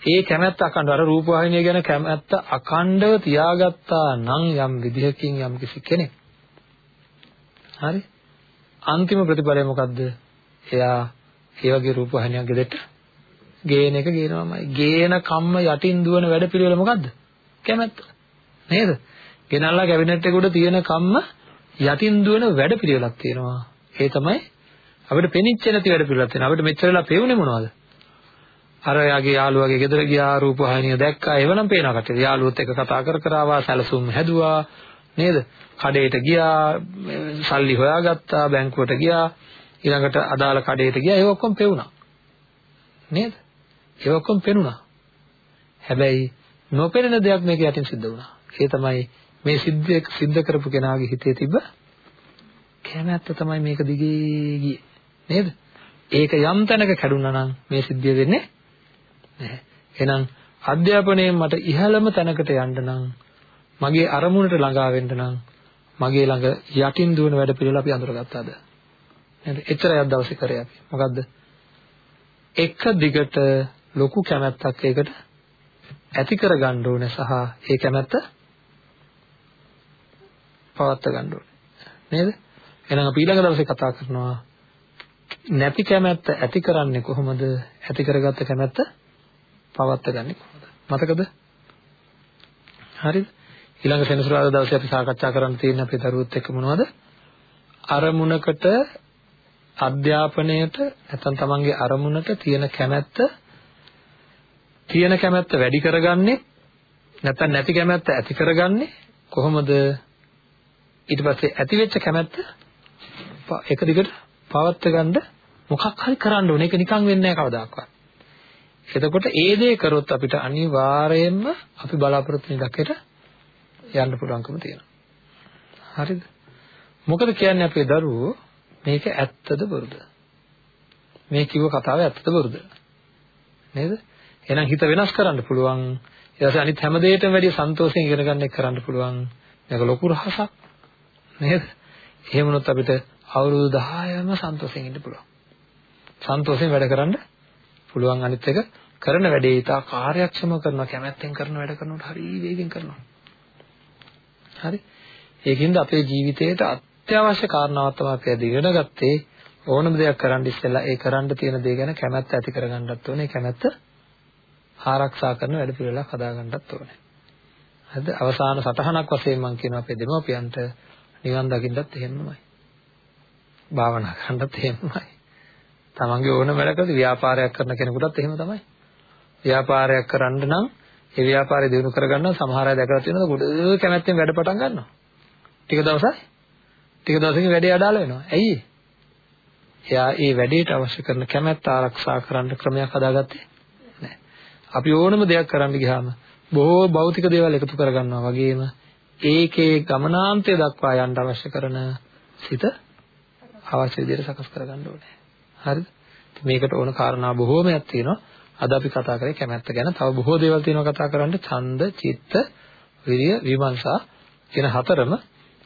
ඒ කැමැත්ත අකණ්ඩව අර රූපවාහිනිය ගැන කැමැත්ත අකණ්ඩව තියාගත්තා නම් යම් විදිහකින් යම් කිසි කෙනෙක්. හරි? අන්තිම ප්‍රතිඵලය මොකද්ද? එයා ඒ වගේ රූපවාහිනියක් ගෙදෙට්ට ගේන එක ගේනවාමයි. ගේන කම්ම යටින් දුවන වැඩ පිළිවෙල මොකද්ද? කැමැත්ත. නේද? ගෙනල්ලා කැබිනට් එක උඩ තියෙන කම්ම යටින් දුවන වැඩ පිළිවෙලක් තියෙනවා. ඒ තමයි අපිට පෙනිච්ච නැති වැඩ පිළිවෙලක් තියෙනවා. අපිට මෙච්චර වෙලා පෙවුනේ මොනවද? අර යාගේ යාළුවාගේ ගෙදර ගියා රූපවාහිනිය දැක්කා. ඒවනම් පේනවා කට්ටිය. යාළුවොත් එක්ක කතා කර කර ආවා, සැලසුම් හැදුවා. නේද? කඩේට ගියා, සල්ලි හොයාගත්තා, බැංකුවට ගියා, ඊළඟට අදාළ කඩේට ගියා. ඒක ඔක්කොම පෙවුනා. නේද? ඒක ඔක්කොම පෙනුණා. හැබැයි නොපෙනෙන දෙයක් මේක යටින් සිද්ධ වුණා. ඒ තමයි මේ සිද්ධ සිද්ධ කරපු කෙනාගේ හිතේ තිබ්බ කැමැත්ත තමයි මේක දිගේ ගියේ නේද? ඒක යම් තැනක කැඩුනා නම් මේ සිද්ධිය වෙන්නේ නැහැ. එහෙනම් අධ්‍යාපනයෙන් මට ඉහළම තැනකට යන්න නම් මගේ අරමුණට ළඟා වෙන්න නම් මගේ ළඟ යටින් දුවන වැඩ පිළිවෙල අපි අඳුරගත්තාද? නේද? එච්චරයි අද දවසේ කරේ අපි. මොකද්ද? එක දිගට ලොකු කැමැත්තක් ඒකට ඇති කරගන්න ඕනේ සහ ඒ කැමැත්ත පවත්වා ගන්න ඕනේ. නේද? එහෙනම් අපි ඊළඟ දවසේ කතා කරනවා නැති කැමැත්ත ඇති කරන්නේ කොහොමද? ඇති කරගත්ත කැමැත්ත පවත්වා ගන්නේ කොහොමද? මතකද? හරිද? ඊළඟ සෙනසුරාදා දවසේ අපි සාකච්ඡා කරන්න තියෙන අපේ දරුවොත් එක්ක මොනවද? අරමුණකට අධ්‍යාපනයට නැත්නම් තමන්ගේ අරමුණට තියෙන කැමැත්ත තියෙන කැමැත්ත වැඩි කරගන්නේ නැත්නම් නැති කැමැත්ත ඇති කරගන්නේ කොහොමද ඊට පස්සේ ඇති වෙච්ච කැමැත්ත එක දිගට පවත්ව ගන්න මොකක් හරි කරන්න ඕනේ. ඒක නිකන් වෙන්නේ නැහැ කවදාකවත්. එතකොට ඒ දේ කරොත් අපිට අනිවාර්යයෙන්ම අපි බලාපොරොත්තු වෙන ඉලක්කයට යන්න පුළුවන්කම තියෙනවා. හරිද? මොකද කියන්නේ අපේ දරුවෝ මේක ඇත්තද බොරුද? මේ කිව්ව කතාව ඇත්තද බොරුද? නේද? එහෙනම් හිත වෙනස් කරන්න පුළුවන්. ඊට පස්සේ අනිත් හැම දෙයකටම වැඩිය සන්තෝෂයෙන් ඉගෙන ගන්න එක කරන්න පුළුවන්. මේක ලොකු රහසක්. නේද? එහෙම වුණොත් අපිට අවුරුදු 10ම සන්තෝෂයෙන් ඉන්න පුළුවන්. සන්තෝෂයෙන් වැඩ කරන්න පුළුවන් අනිත් එක කරන වැඩේ ඉතා කාර්යක්ෂම කරනවා කැමැත්තෙන් කරන වැඩ කරනකොට හරි වේගෙන් කරනවා. හරි? ඒකින්ද අපේ ජීවිතේට අත්‍යවශ්‍ය කාරණාවක් තමයි අපි අද ඉගෙන ගත්තේ ඕනම දෙයක් කරන්න ඉස්සෙල්ලා ඒ කරන්න තියෙන දේ ගැන කැමැත්ත ඇති කරගන්නත් ඕනේ. කැමැත්ත ආරක්ෂා කරන වැඩ පිළිවෙලක් හදාගන්නත් ඕනේ. හරිද? අවසාන සටහනක් වශයෙන් මම කියනවා අපේ දෙමව්පියන්ට නිවන් දකින්නත් එහෙමමයි. භාවනා කරන්නත් එහෙමයි. තමන්ගේ ඕන වැඩකට ව්‍යාපාරයක් කරන කෙනෙකුටත් එහෙම තමයි. ව්‍යාපාරයක් කරන්න නම් ඒ ව්‍යාපාරය දිනු කරගන්න සමහර අය දැකලා තියෙනවා ගොඩ කැමැත්තෙන් වැඩ පටන් ගන්නවා. ටික දවසක් ටික දවසකින් වැඩේ අඩාල වෙනවා. ඇයි එයා ඒ වැඩේට අවශ්‍ය කරන කැමැත්ත ආරක්ෂා කරන්න ක්‍රමයක් හදාගත්තේ නැහැ. අපි ඕනම දෙයක් කරන්න ගියාම බොහෝ භෞතික දේවල් එකතු කරගන්නවා වගේම ඒකේ ගමනාන්තය දක්වා යන්න අවශ්‍ය කරන සිත අවශ්‍ය විදිහට සකස් කරගන්න ඕනේ. හරිද? මේකට ඕන කාරණා බොහෝමයක් තියෙනවා. අද අපි කතා කරේ කැමැත්ත ගැන. තව බොහෝ දේවල් තියෙනවා කතා කරන්න. ඡන්ද, චිත්ත, විරිය, විමර්ශා කියන හතරම.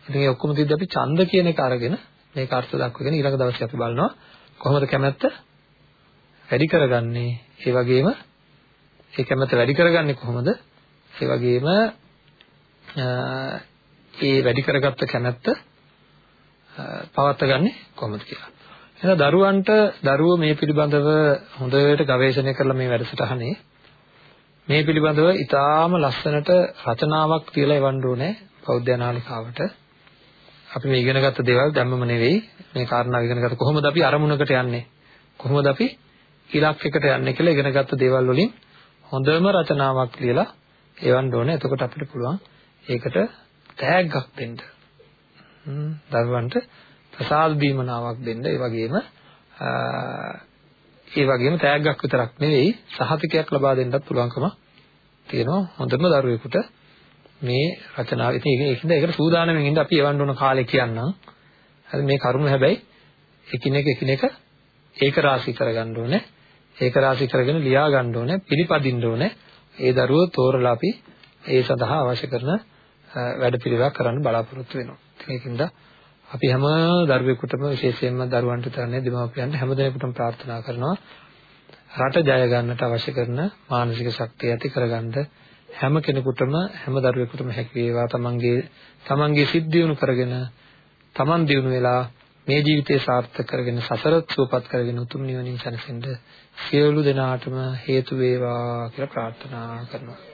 ඉතින් ඒ ඔක්කොම තියදී අපි ඡන්ද කියන එක අරගෙන මේක අර්ථ දක්වගෙන ඊළඟ දවසේ අපි බලනවා කොහොමද කැමැත්ත වැඩි කරගන්නේ. ඒ වගේම ඒ කැමැත්ත වැඩි කරගන්නේ කොහොමද? ඒ වගේම ඒ වැඩි කරගත්ත කැමැත්ත පවත්වාගන්නේ කොහොමද කියලා. එහෙනම් දරුවන්ට දරුවෝ මේ පිළිබඳව හොඳට ගවේෂණය කරලා මේ වැඩසටහනේ මේ පිළිබඳව ඊටාම ලස්සනට රචනාවක් තියලා එවන්න ඕනේ බෞද්ධ නාලිකාවට. අපි මේ ඉගෙනගත්ත දේවල් දැම්මම නෙවෙයි මේ කාරණා ඉගෙනගත්ත කොහොමද අපි අරමුණකට යන්නේ? කොහොමද අපි ඉලක්කයකට යන්නේ කියලා ඉගෙනගත්ත දේවල් වලින් හොඳම රචනාවක් ලියලා එවන්න ඕනේ. එතකොට අපිට පුළුවන් ඒකට තෑග්ගක් දෙන්න. හ්ම් දරුවන්ට ප්‍රසාද දීමනාවක් දෙන්න. ඒ වගේම ඒ වගේම තෑග්ගක් විතරක් නෙවෙයි සහතිකයක් ලබා දෙන්නත් පුළුවන්කම තියෙනවා හොඳම දරුවෙකුට මේ රචනාව. ඉතින් ඒකින්ද ඒකට සූදානම්ෙන් ඉඳ අපි එවන්න ඕන කාලේ කියන්නම්. හරි මේ කරුණ හැබැයි එකිනෙක එකිනෙක ඒක රාශී කරගන්න ඕනේ. ඒක රාශී කරගෙන ලියා ගන්න ඕනේ, පිළිපදින්න ඕනේ. ඒ දරුවෝ තෝරලා අපි ඒ සඳහා අවශ්‍ය කරන වැඩපිළිවෙලක් කරන්න බලාපොරොත්තු වෙනවා. ඒකින්ද අපි හැම දරුවෙකුටම විශේෂයෙන්ම දරුවන්ට තරන්නේ දෙමාපියන්ට හැම දෙනෙකුටම ප්‍රාර්ථනා කරනවා රට ජය ගන්නට අවශ්‍ය කරන මානසික ශක්තිය ඇති කරගන්න හැම කෙනෙකුටම හැම දරුවෙකුටම හැකි වේවා තමන්ගේ තමන්ගේ සිත් දියුණු කරගෙන තමන් දියුණු වෙලා මේ ජීවිතය සාර්ථක කරගෙන සසර සුවපත් කරගෙන උතුම් නිවනින් සැනසෙන්න සියලු දෙනාටම හේතු වේවා කියලා ප්‍රාර්ථනා කරනවා.